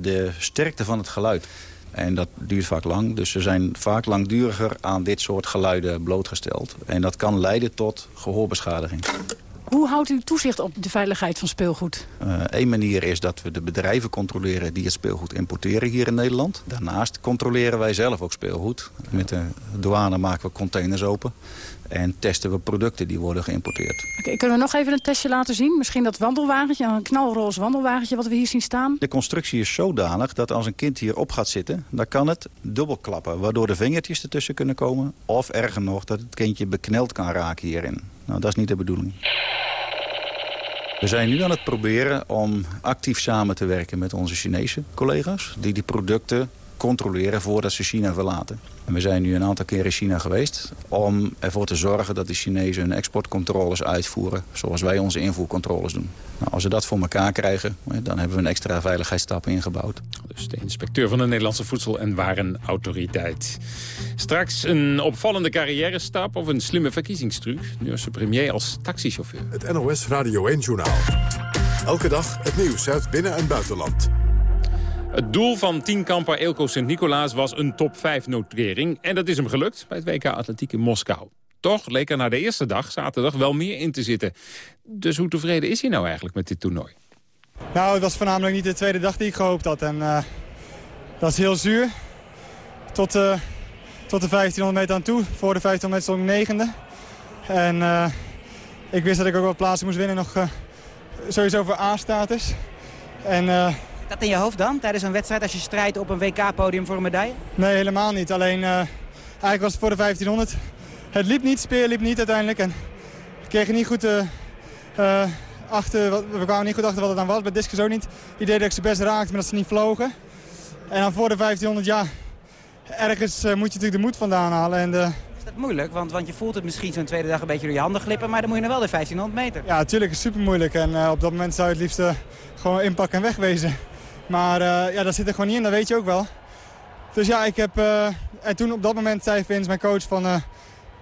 de sterkte van het geluid. En dat duurt vaak lang, dus ze zijn vaak langduriger aan dit soort geluiden blootgesteld. En dat kan leiden tot gehoorbeschadiging. Hoe houdt u toezicht op de veiligheid van speelgoed? Een uh, manier is dat we de bedrijven controleren die het speelgoed importeren hier in Nederland. Daarnaast controleren wij zelf ook speelgoed. Met de douane maken we containers open. En testen we producten die worden geïmporteerd. Okay, kunnen we nog even een testje laten zien? Misschien dat wandelwagentje, een knalroze wandelwagentje wat we hier zien staan. De constructie is zodanig dat als een kind hier op gaat zitten... dan kan het dubbel klappen, waardoor de vingertjes ertussen kunnen komen. Of erger nog, dat het kindje bekneld kan raken hierin. Nou, dat is niet de bedoeling. We zijn nu aan het proberen om actief samen te werken met onze Chinese collega's... die die producten controleren voordat ze China verlaten. En we zijn nu een aantal keer in China geweest om ervoor te zorgen dat de Chinezen hun exportcontroles uitvoeren zoals wij onze invoercontroles doen. Nou, als we dat voor elkaar krijgen, dan hebben we een extra veiligheidsstap ingebouwd. Dus de inspecteur van de Nederlandse Voedsel- en Warenautoriteit. Straks een opvallende carrière-stap of een slimme verkiezingstruc. Nu als de premier als taxichauffeur. Het NOS Radio 1-journaal. Elke dag het nieuws uit binnen- en buitenland. Het doel van tienkamper Eelco Sint-Nicolaas was een top 5 notering. En dat is hem gelukt bij het WK Atletiek in Moskou. Toch leek er na de eerste dag, zaterdag, wel meer in te zitten. Dus hoe tevreden is hij nou eigenlijk met dit toernooi? Nou, het was voornamelijk niet de tweede dag die ik gehoopt had. En uh, dat is heel zuur. Tot, uh, tot de 1500 meter aan toe. Voor de 1500 meter stond ik negende. En uh, ik wist dat ik ook wat plaatsen moest winnen. Nog sowieso voor A-status. En dat in je hoofd dan, tijdens een wedstrijd, als je strijdt op een WK-podium voor een medaille? Nee, helemaal niet. Alleen, uh, eigenlijk was het voor de 1500. Het liep niet, speer liep niet uiteindelijk. En we kregen niet goed uh, uh, achter, we kwamen niet goed achter wat het dan was. Bij discus ook niet. Het idee dat ik ze best raakte, maar dat ze niet vlogen. En dan voor de 1500, ja, ergens moet je natuurlijk de moed vandaan halen. En de, is dat moeilijk? Want, want je voelt het misschien zo'n tweede dag een beetje door je handen glippen, maar dan moet je nog wel de 1500 meter. Ja, natuurlijk is super moeilijk. En op dat moment zou je het liefst gewoon inpakken en wegwezen. Maar uh, ja, dat zit er gewoon niet in, dat weet je ook wel. Dus ja, ik heb... Uh, en toen op dat moment zei Vince, mijn coach, van... Uh,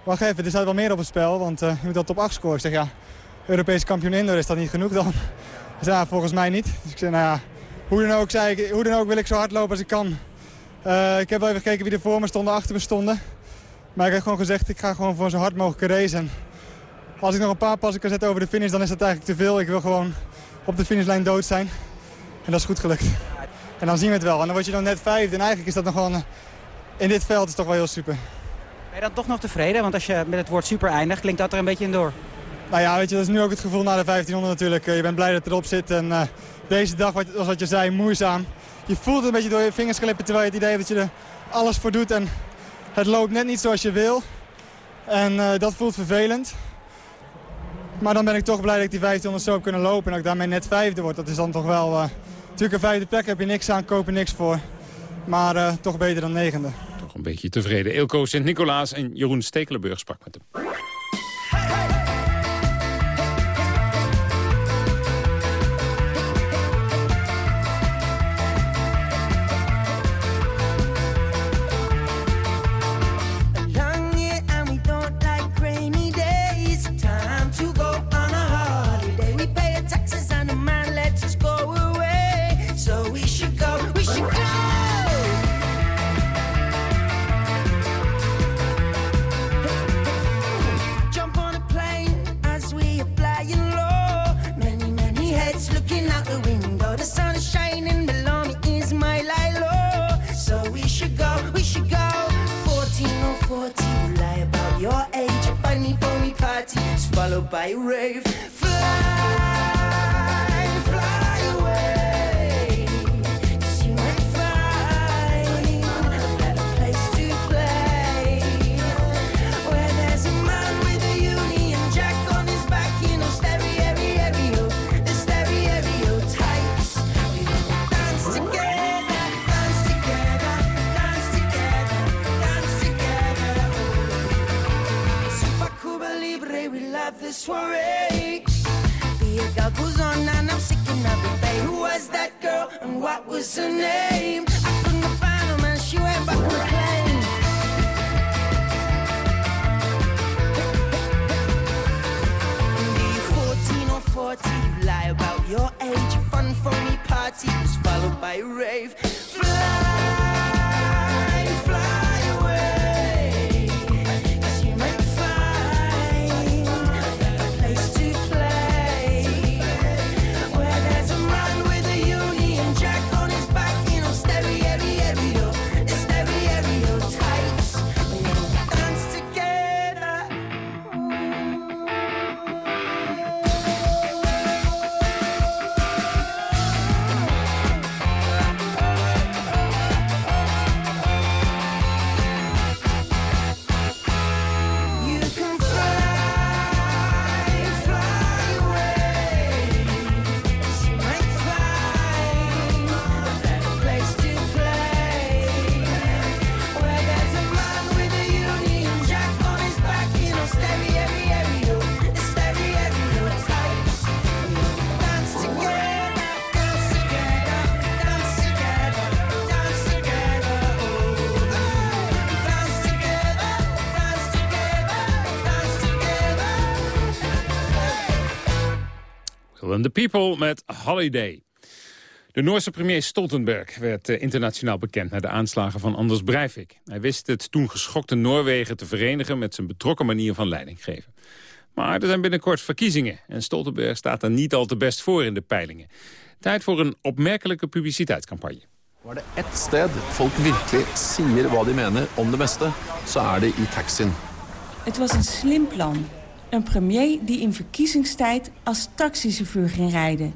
wacht even, er staat wel meer op het spel, want je moet dat op 8 scoren. Ik zeg, ja, Europese kampioen indoor, is dat niet genoeg dan? <laughs> Dus ja, volgens mij niet. Dus ik zei, nou ja, hoe dan ook, zei ik, hoe dan ook wil ik zo hard lopen als ik kan. ik heb wel even gekeken wie er voor me stonden, achter me stonden. Maar ik heb gewoon gezegd, ik ga gewoon voor zo hard mogelijk racen. En als ik nog een paar passen kan zetten over de finish, dan is dat eigenlijk te veel. Ik wil gewoon op de finishlijn dood zijn. En dat is goed gelukt. En dan zien we het wel. En dan word je dan net vijfde. En eigenlijk is dat nog gewoon... In dit veld is toch wel heel super. Ben je dan toch nog tevreden? Want als je met het woord super eindigt, klinkt dat er een beetje in door. Nou ja, weet je, dat is nu ook het gevoel na de 1500 natuurlijk. Je bent blij dat het erop zit. En uh, deze dag, zoals wat je zei, moeizaam. Je voelt het een beetje door je vingers glippen terwijl je het idee hebt dat je er alles voor doet. En het loopt net niet zoals je wil. En uh, dat voelt vervelend. Maar dan ben ik toch blij dat ik die 1500 zo heb kunnen lopen. En dat ik daarmee net vijfde word. Dat is dan toch wel... Uh, natuurlijk een vijfde plek heb je niks aan, kopen niks voor. Maar uh, toch beter dan negende. Toch een beetje tevreden. Ilko Sint-Nicolaas en Jeroen Stekelenburg sprak met hem. People met Holiday. De Noorse premier Stoltenberg werd eh, internationaal bekend... na de aanslagen van Anders Breivik. Hij wist het toen geschokte Noorwegen te verenigen... met zijn betrokken manier van leiding geven. Maar er zijn binnenkort verkiezingen... en Stoltenberg staat er niet al te best voor in de peilingen. Tijd voor een opmerkelijke publiciteitscampagne. Var det ett sted folk virkelig sier hva de mener om det meste, så er det i taxien. Het was een slim plan. Een premier die in verkiezingstijd als taxichauffeur ging rijden.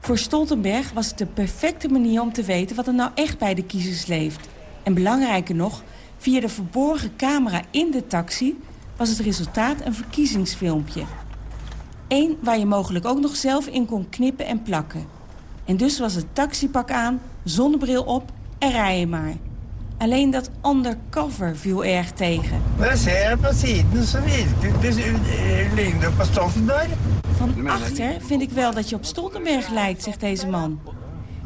Voor Stoltenberg was het de perfecte manier om te weten wat er nou echt bij de kiezers leeft. En belangrijker nog, via de verborgen camera in de taxi was het resultaat een verkiezingsfilmpje. Eén waar je mogelijk ook nog zelf in kon knippen en plakken. En dus was het taxipak aan, zonnebril op en rijden maar. Alleen dat undercover viel erg tegen. Ser på siden, så virker det det ligner det på Stoltenberg. Van achter vind ik wel dat je op Stoltenberg lijkt, zegt deze man.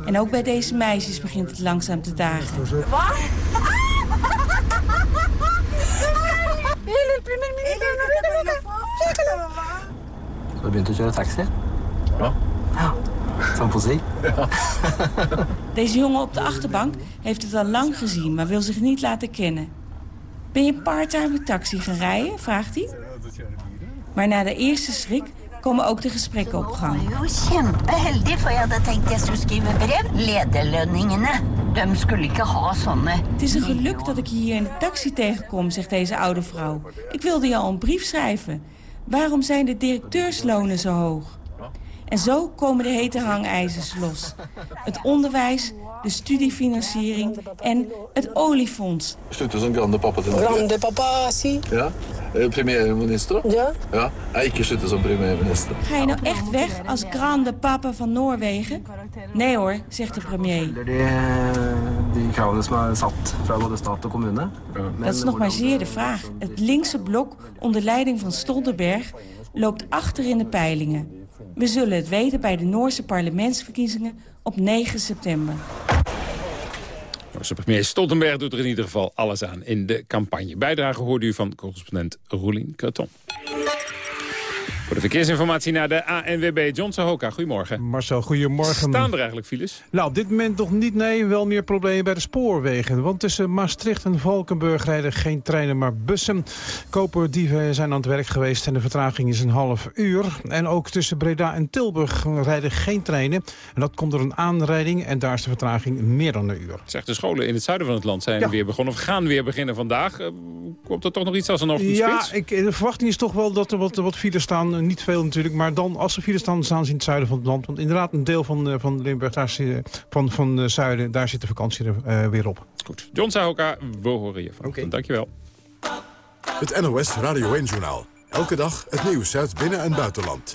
En ook bij deze meisjes begint het langzaam te dagen. Så du begynte å kjøre taxi? Ja. Deze jongen op de achterbank heeft het al lang gezien, maar wil zich niet laten kennen. Ben je parttime taxi gaan rijden? vraagt hij. Maar na de eerste schrik komen ook de gesprekken op gang. jo kjempeheldig, for jeg hadde tenkt jeg skulle skrive brev. Lederlønningene, de skulle ikke ha sånne. Het is een geluk dat ik je hier in de taxi tegenkom, zegt deze oude vrouw. Ik wilde je al een brief schrijven. Waarom zijn de directeurslonen zo hoog? En zo komen de hete hangijzers los. Het onderwijs, de studiefinanciering en het oliefonds. Slutte som grande pappa til Grande papa, si. Ja. Eh, Premierminister? Ja. Ja. Jeg ikke slutte som premierminister. Ga je nou echt weg als grande papa van Noorwegen? Nee hoor, zegt de premier. De kravene som er satt fra både stat og kommune. Dat is nog maar zeer de vraag. Het linkse blok onder leiding van Stoltenberg loopt achter in de peilingen. We zullen het weten bij de Noorse parlementsverkiezingen op 9 september. Noorse premier Stoltenberg doet er in ieder geval alles aan in de campagne. Bijdrage hoorde u van correspondent Roelien Kreton. Voor de verkeersinformatie naar de ANWB John Sahoka. Goedemorgen. Marcel, goedemorgen. Staan er eigenlijk files? Nou, op dit moment nog niet, nee. Wel meer problemen bij de spoorwegen. Want tussen Maastricht en Valkenburg rijden geen treinen, maar bussen. Koperdieven zijn aan het werk geweest en de vertraging is een half uur. En ook tussen Breda en Tilburg rijden geen treinen. En dat komt door een aanrijding en daar is de vertraging meer dan een uur. Zeg, de scholen in het zuiden van het land zijn Ja. weer begonnen. Of gaan weer beginnen vandaag. Eh, komt er toch nog iets als een ochtendspits? Ja, ik, de verwachting is toch wel dat er wat, wat files staan. Eh, Niet veel natuurlijk, maar dan als er files staan, staan ze in het zuiden van het land. Want inderdaad, een deel van, eh, van Limburg, daar, zit- van, van het zuiden, daar zit de vakantie er eh, weer op. Goed. John Sahoka, we horen je van. Dankjewel. Het NOS Radio 1-journaal. Elke dag het nieuws uit binnen- en buitenland.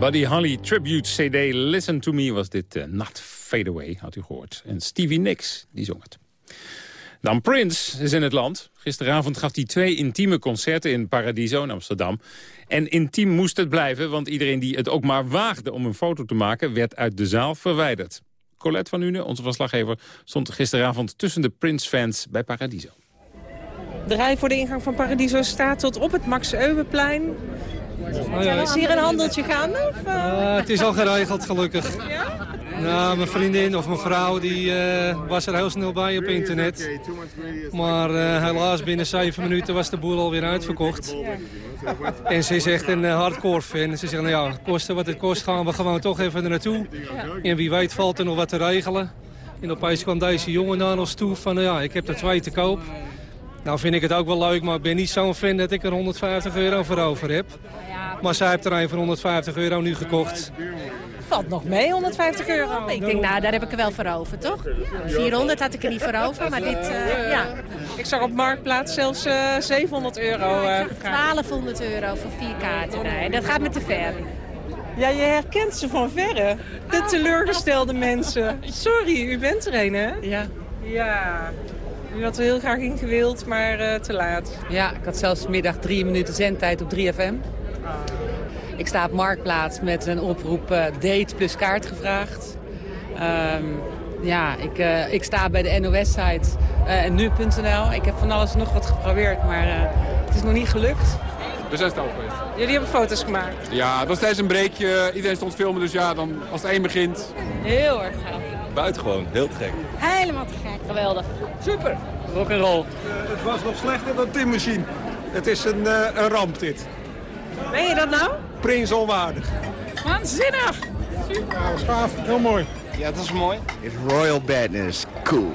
Buddy Holly Tribute CD Listen To Me was dit eh, Not Fade Away, had u gehoord. En Stevie Nicks, die zong het. Dan Prince is in het land. Gisteravond gaf hij twee intieme concerten in Paradiso in Amsterdam. En intiem moest het blijven, want iedereen die het ook maar waagde om een foto te maken... werd uit de zaal verwijderd. Colette van Une, onze verslaggever, stond gisteravond tussen de Prince-fans bij Paradiso. De rij voor de ingang van Paradiso staat tot op het Max Euweplein. Is hier een handeltje gaande? Of, Ah, het is al geregeld, gelukkig. Nou, mijn vriendin of mijn vrouw die, eh, was er heel snel bij op internet. Maar eh, helaas, binnen zeven minuten was de boel alweer uitverkocht. En ze is echt een eh, hardcore fan. Ze zegt, nou ja, kosten wat het kost, gaan we gewoon toch even er naartoe. En wie weet valt er nog wat te regelen. En opeens kwam deze jongen naar ons toe van, nou ja, ik heb er twee te koop. Nou vind ik het ook wel leuk, maar ik ben niet zo'n fan dat ik er 150 euro voor over heb. Maar zij heeft er een voor 150 euro nu gekocht. Valt nog mee, 150 euro. Ik denk, nou, daar heb ik er wel voor over, toch? 400 had ik er niet voor over, maar dit, eh, ja. Ik zag op Marktplaats zelfs eh, 700 euro eh, gevraagd. 1200 euro voor vier kaarten. Nee, dat gaat me te ver. Ja, je herkent ze van verre. De teleurgestelde mensen. <laughs> Sorry, u bent er een, hè? Ja. Ja. U had er heel graag in gewild, maar eh, te laat. Ja, ik had zelfs middag drie minuten zendtijd op 3FM. Ik sta op Marktplaats met een oproep eh, date plus kaart gevraagd. Ehm, ja, ik, eh, ik sta bij de NOS-site eh, en nu.nl. Ik heb van alles nog wat geprobeerd, maar eh, het is nog niet gelukt. We zijn stout geweest. Jullie hebben foto's gemaakt. Ja, het was tijdens een breakje. Iedereen stond filmen, dus ja, dan, als het één begint... Heel erg gaaf. Buitengewoon, heel te gek. Helemaal te gek. Geweldig. Super. Rock'n'roll. Het was nog slechter dan Tim Machine. Het is een, eh, een ramp dit. Ben je dat nou? Prins onwaardig. Waanzinnig. Ja, was gaaf. Heel mooi. Ja, dat is mooi. It's Royal Badness. Cool.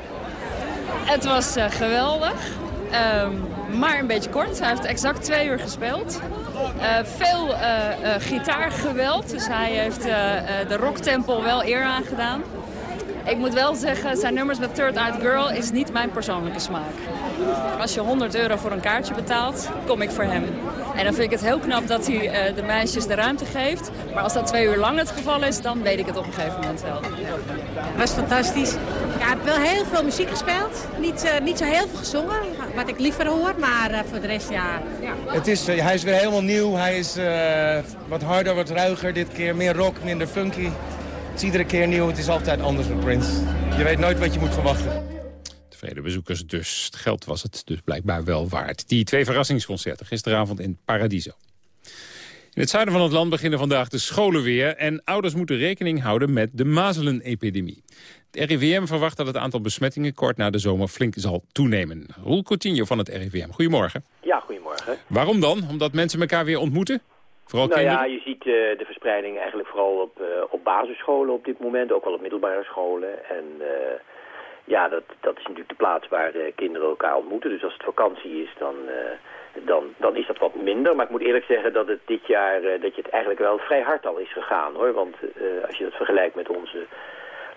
Het was eh, geweldig, Ehm, maar een beetje kort. Hij heeft exact twee uur gespeeld. Eh, veel eh, eh, gitaargeweld, dus hij heeft eh, eh, de rocktempel wel eer aangedaan. Ik moet wel zeggen, zijn nummers met Third Eyed Girl is niet mijn persoonlijke smaak. Als je 100 euro voor een kaartje betaalt, kom ik voor hem. En dan vind ik het heel knap dat hij eh, de meisjes de ruimte geeft. Maar als dat twee uur lang het geval is, dan weet ik het op een gegeven moment wel. Dat was fantastisch. Ja, ik heb wel heel veel muziek gespeeld. Niet, eh, niet zo heel veel gezongen, wat ik liever hoor. Maar eh, voor de rest, ja. ja. Het is, hij is weer helemaal nieuw. Hij is eh, wat harder, wat ruiger dit keer. Meer rock, minder funky. Het is iedere keer nieuw. Het is altijd anders met Prince. Je weet nooit wat je moet verwachten. Tevreden bezoekers dus. Het geld was het dus blijkbaar wel waard. Die twee verrassingsconcerten gisteravond in Paradiso. In het zuiden van het land beginnen vandaag de scholen weer... en ouders moeten rekening houden met de mazelenepidemie. Het RIVM verwacht dat het aantal besmettingen kort na de zomer flink zal toenemen. Roel Coutinho van het RIVM, goedemorgen. Ja, goedemorgen. Waarom dan? Omdat mensen elkaar weer ontmoeten? Vooral nou kinderen? ja, je ziet eh, de verspreiding eigenlijk vooral op, eh, op basisscholen op dit moment, ook wel op middelbare scholen. En eh, ja, dat, dat is natuurlijk de plaats waar de kinderen elkaar ontmoeten. Dus als het vakantie is, dan, dan, dan is dat wat minder. Maar ik moet eerlijk zeggen dat het dit jaar dat je het eigenlijk wel vrij hard al is gegaan hoor. Want als je dat vergelijkt met onze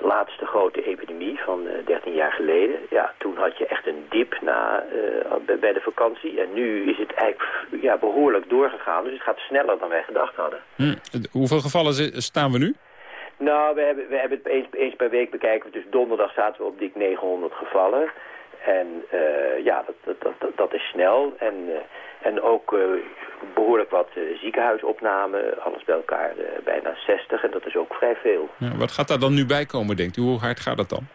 laatste grote epidemie van eh, 13 jaar geleden. Ja, toen had je echt dip na, eh, bij- de vakantie. En nu is het eigenlijk ja, behoorlijk doorgegaan. Dus het gaat sneller dan wij gedacht hadden. Hm. Hoeveel gevallen staan we nu? Nou, we hebben, we hebben het eens, eens per week bekijken. Dus donderdag zaten we op dik 900 gevallen. En eh, ja, dat, dat, dat, dat, is snel. En, eh, en ook eh, behoorlijk wat ziekenhuisopnamen. Alles bij elkaar bijna 60. En dat is ook vrij veel. Ja, wat gaat daar dan nu bij komen, denkt u? Hoe hard gaat dat dan?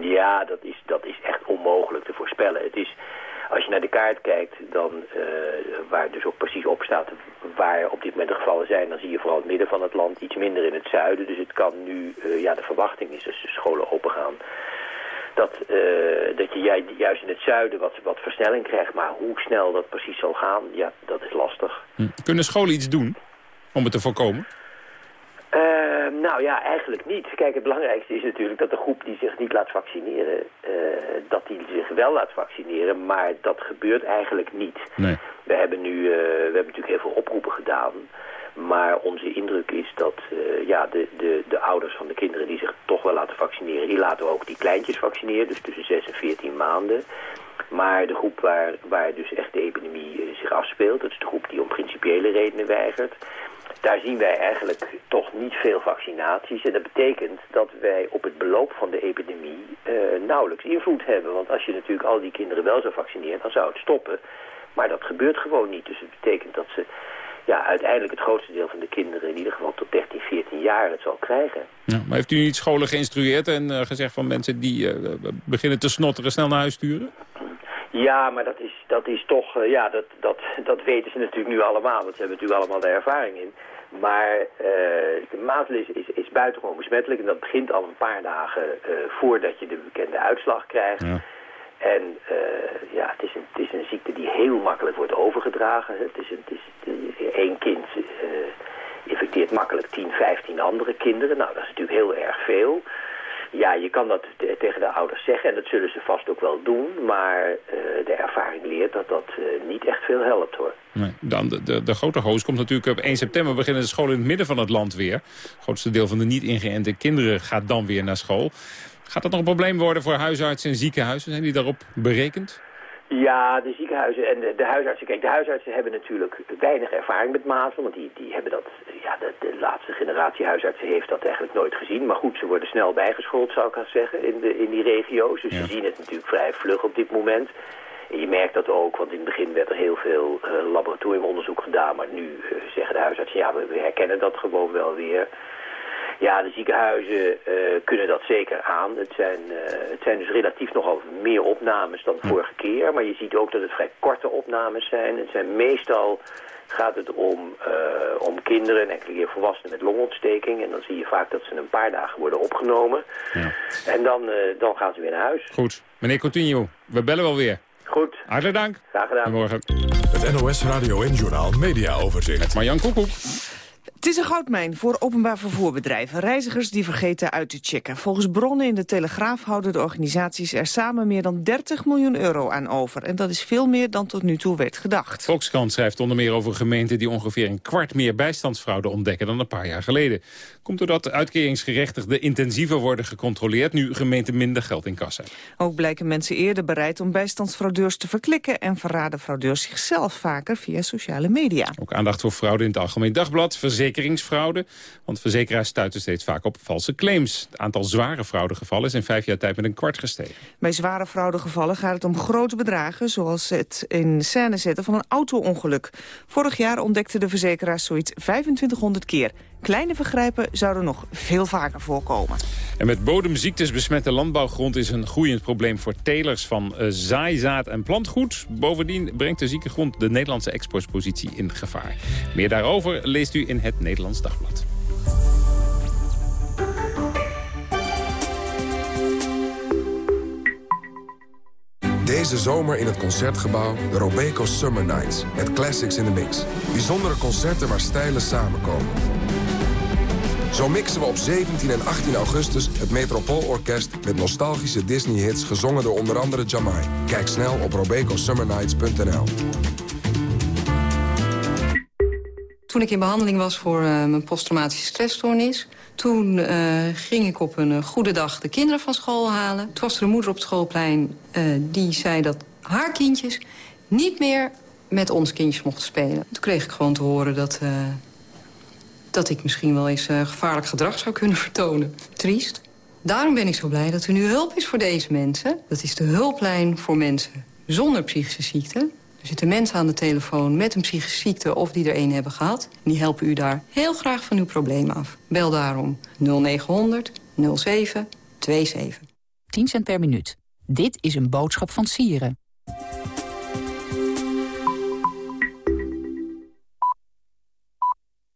Ja, dat is, dat is echt onmogelijk te voorspellen. Het is, als je naar de kaart kijkt, dan, eh, waar dus ook precies op staat waar op dit moment de gevallen zijn, dan zie je vooral het midden van het land iets minder in het zuiden. Dus het kan nu, eh, ja, de verwachting is als de scholen open gaan, dat, eh, dat je ju- juist in het zuiden wat, wat versnelling krijgt. Maar hoe snel dat precies zal gaan, ja, dat is lastig. Hm. Kunnen scholen iets doen om het te voorkomen? Eh, nou ja, eigenlijk niet. Kijk, het belangrijkste is natuurlijk dat de groep die zich niet laat vaccineren, eh, dat die zich wel laat vaccineren, maar dat gebeurt eigenlijk niet. Nee. We hebben nu, eh, we hebben natuurlijk heel veel oproepen gedaan, maar onze indruk is dat eh, ja, de, de, de ouders van de kinderen die zich toch wel laten vaccineren, die laten ook die kleintjes vaccineren, dus tussen 6 en 14 maanden. Maar de groep waar, waar dus echt de epidemie zich afspeelt, dat is de groep die om principiële redenen weigert. Daar zien wij eigenlijk toch niet veel vaccinaties. En dat betekent dat wij op het beloop van de epidemie eh, nauwelijks invloed hebben. Want als je natuurlijk al die kinderen wel zou vaccineren, dan zou het stoppen. Maar dat gebeurt gewoon niet. Dus het betekent dat ze ja, uiteindelijk het grootste deel van de kinderen, in ieder geval tot 13, 14 jaar, het zal krijgen. Maar heeft u niet scholen geïnstrueerd en eh, gezegd van mensen die eh, beginnen te snotteren snel naar huis sturen? Ja, maar dat is, dat is toch, eh, ja, dat, dat, dat weten ze natuurlijk nu allemaal, want ze hebben natuurlijk allemaal de ervaring in. Maar eh de mazelen is, is, is buitengewoon besmettelijk en dat begint al een paar dagen eh, voordat je de bekende uitslag krijgt. En eh, ja, het is, een, het is een ziekte die heel makkelijk wordt overgedragen. Het is, het is één kind infecteert makkelijk 10, 15 andere kinderen. Nou, dat is natuurlijk heel erg veel. Ja, je kan dat te- tegen de ouders zeggen en dat zullen ze vast ook wel doen. Maar eh, de ervaring leert dat dat eh, niet echt veel helpt hoor. Nee. Dan de, de, de grote hoos komt natuurlijk op 1 september. Beginnen de scholen in het midden van het land weer. Het grootste deel van de niet ingeënte kinderen gaat dan weer naar school. Gaat dat nog een probleem worden voor huisartsen en ziekenhuizen? Zijn die daarop berekend? Ja, de ziekenhuizen en de, de huisartsen. Kijk, de huisartsen hebben natuurlijk weinig ervaring met mazelen. Want die, die hebben dat, ja, de, de laatste generatie huisartsen heeft dat eigenlijk nooit gezien. Maar goed, ze worden snel bijgeschoold, zou ik gaan zeggen, in, de, in die regio's. Dus ze zien het natuurlijk vrij vlug op dit moment. En je merkt dat ook, want in het begin werd er heel veel eh, laboratoriumonderzoek gedaan. Maar nu eh, zeggen de huisartsen, ja, we, we herkennen dat gewoon wel weer. Ja, de ziekenhuizen eh, kunnen dat zeker aan. Het zijn, eh, het zijn dus relatief nogal meer opnames dan vorige keer. Maar je ziet ook dat het vrij korte opnames zijn. Het zijn meestal gaat het om, eh, om kinderen en enkele keer volwassenen met longontsteking. En dan zie je vaak dat ze een paar dagen worden opgenomen. En dan, eh, dan gaan ze weer naar huis. Goed. Meneer Coutinho, we bellen wel weer. Goed. Hartelijk dank. Graag gedaan. Morgen. Het NOS Radio en Journaal Media Overzicht. Marjan Koekoek. Het is een goudmijn voor openbaar vervoerbedrijven. Reizigers die vergeten uit te checken. Volgens bronnen in de Telegraaf houden de organisaties er samen meer dan 30 miljoen euro aan over. En dat is veel meer dan tot nu toe werd gedacht. Volkskrant schrijft onder meer over gemeenten die ongeveer een kwart meer bijstandsfraude ontdekken dan een paar jaar geleden. Komt doordat uitkeringsgerechtigden intensiever worden gecontroleerd, nu gemeenten minder geld in kassa. Ook blijken mensen eerder bereid om bijstandsfraudeurs te verklikken... en verraden fraudeurs zichzelf vaker via sociale media. Ook aandacht voor fraude in het Algemeen Dagblad, verzekeringsfraude. Want verzekeraars stuiten steeds vaak op valse claims. Het aantal zware fraudegevallen is in vijf jaar tijd met een kwart gestegen. Bij zware fraudegevallen gaat het om grote bedragen... zoals het in scène zetten van een auto-ongeluk. Vorig jaar ontdekten de verzekeraars zoiets 2500 keer. Kleine vergrijpen zouden nog veel vaker voorkomen. En met bodemziektes besmette landbouwgrond is een groeiend probleem voor telers van eh, zaaizaad en plantgoed. Bovendien brengt de zieke grond de Nederlandse exportpositie in gevaar. Meer daarover leest u in het Nederlands Dagblad. Deze zomer in het Concertgebouw de Robeco Summer Nights. Met classics in the mix. Bijzondere concerten waar stijlen samenkomen. Zo mixen we op 17 en 18 augustus het Metropoolorkest... met nostalgische Disney-hits gezongen door onder andere Jamai. Kijk snel op robecosummernights.nl. Toen ik in behandeling was voor eh, mijn posttraumatische stressstoornis... toen eh, ging ik op een eh, goede dag de kinderen van school halen. Toen was er een moeder op het schoolplein die zei dat haar kindjes... niet meer met ons kindjes mochten spelen. Toen kreeg ik gewoon te horen dat, dat ik misschien wel eens eh, gevaarlijk gedrag zou kunnen vertonen. Triest. Daarom ben ik zo blij dat er nu hulp is voor deze mensen. Dat is de hulplijn voor mensen zonder psychische ziekte. Er zitten mensen aan de telefoon met een psychische ziekte of die er een hebben gehad. Die helpen u daar heel graag van uw probleem af. Bel daarom 0900 07 27. 10 cent per minuut. Dit is een boodschap van Sieren.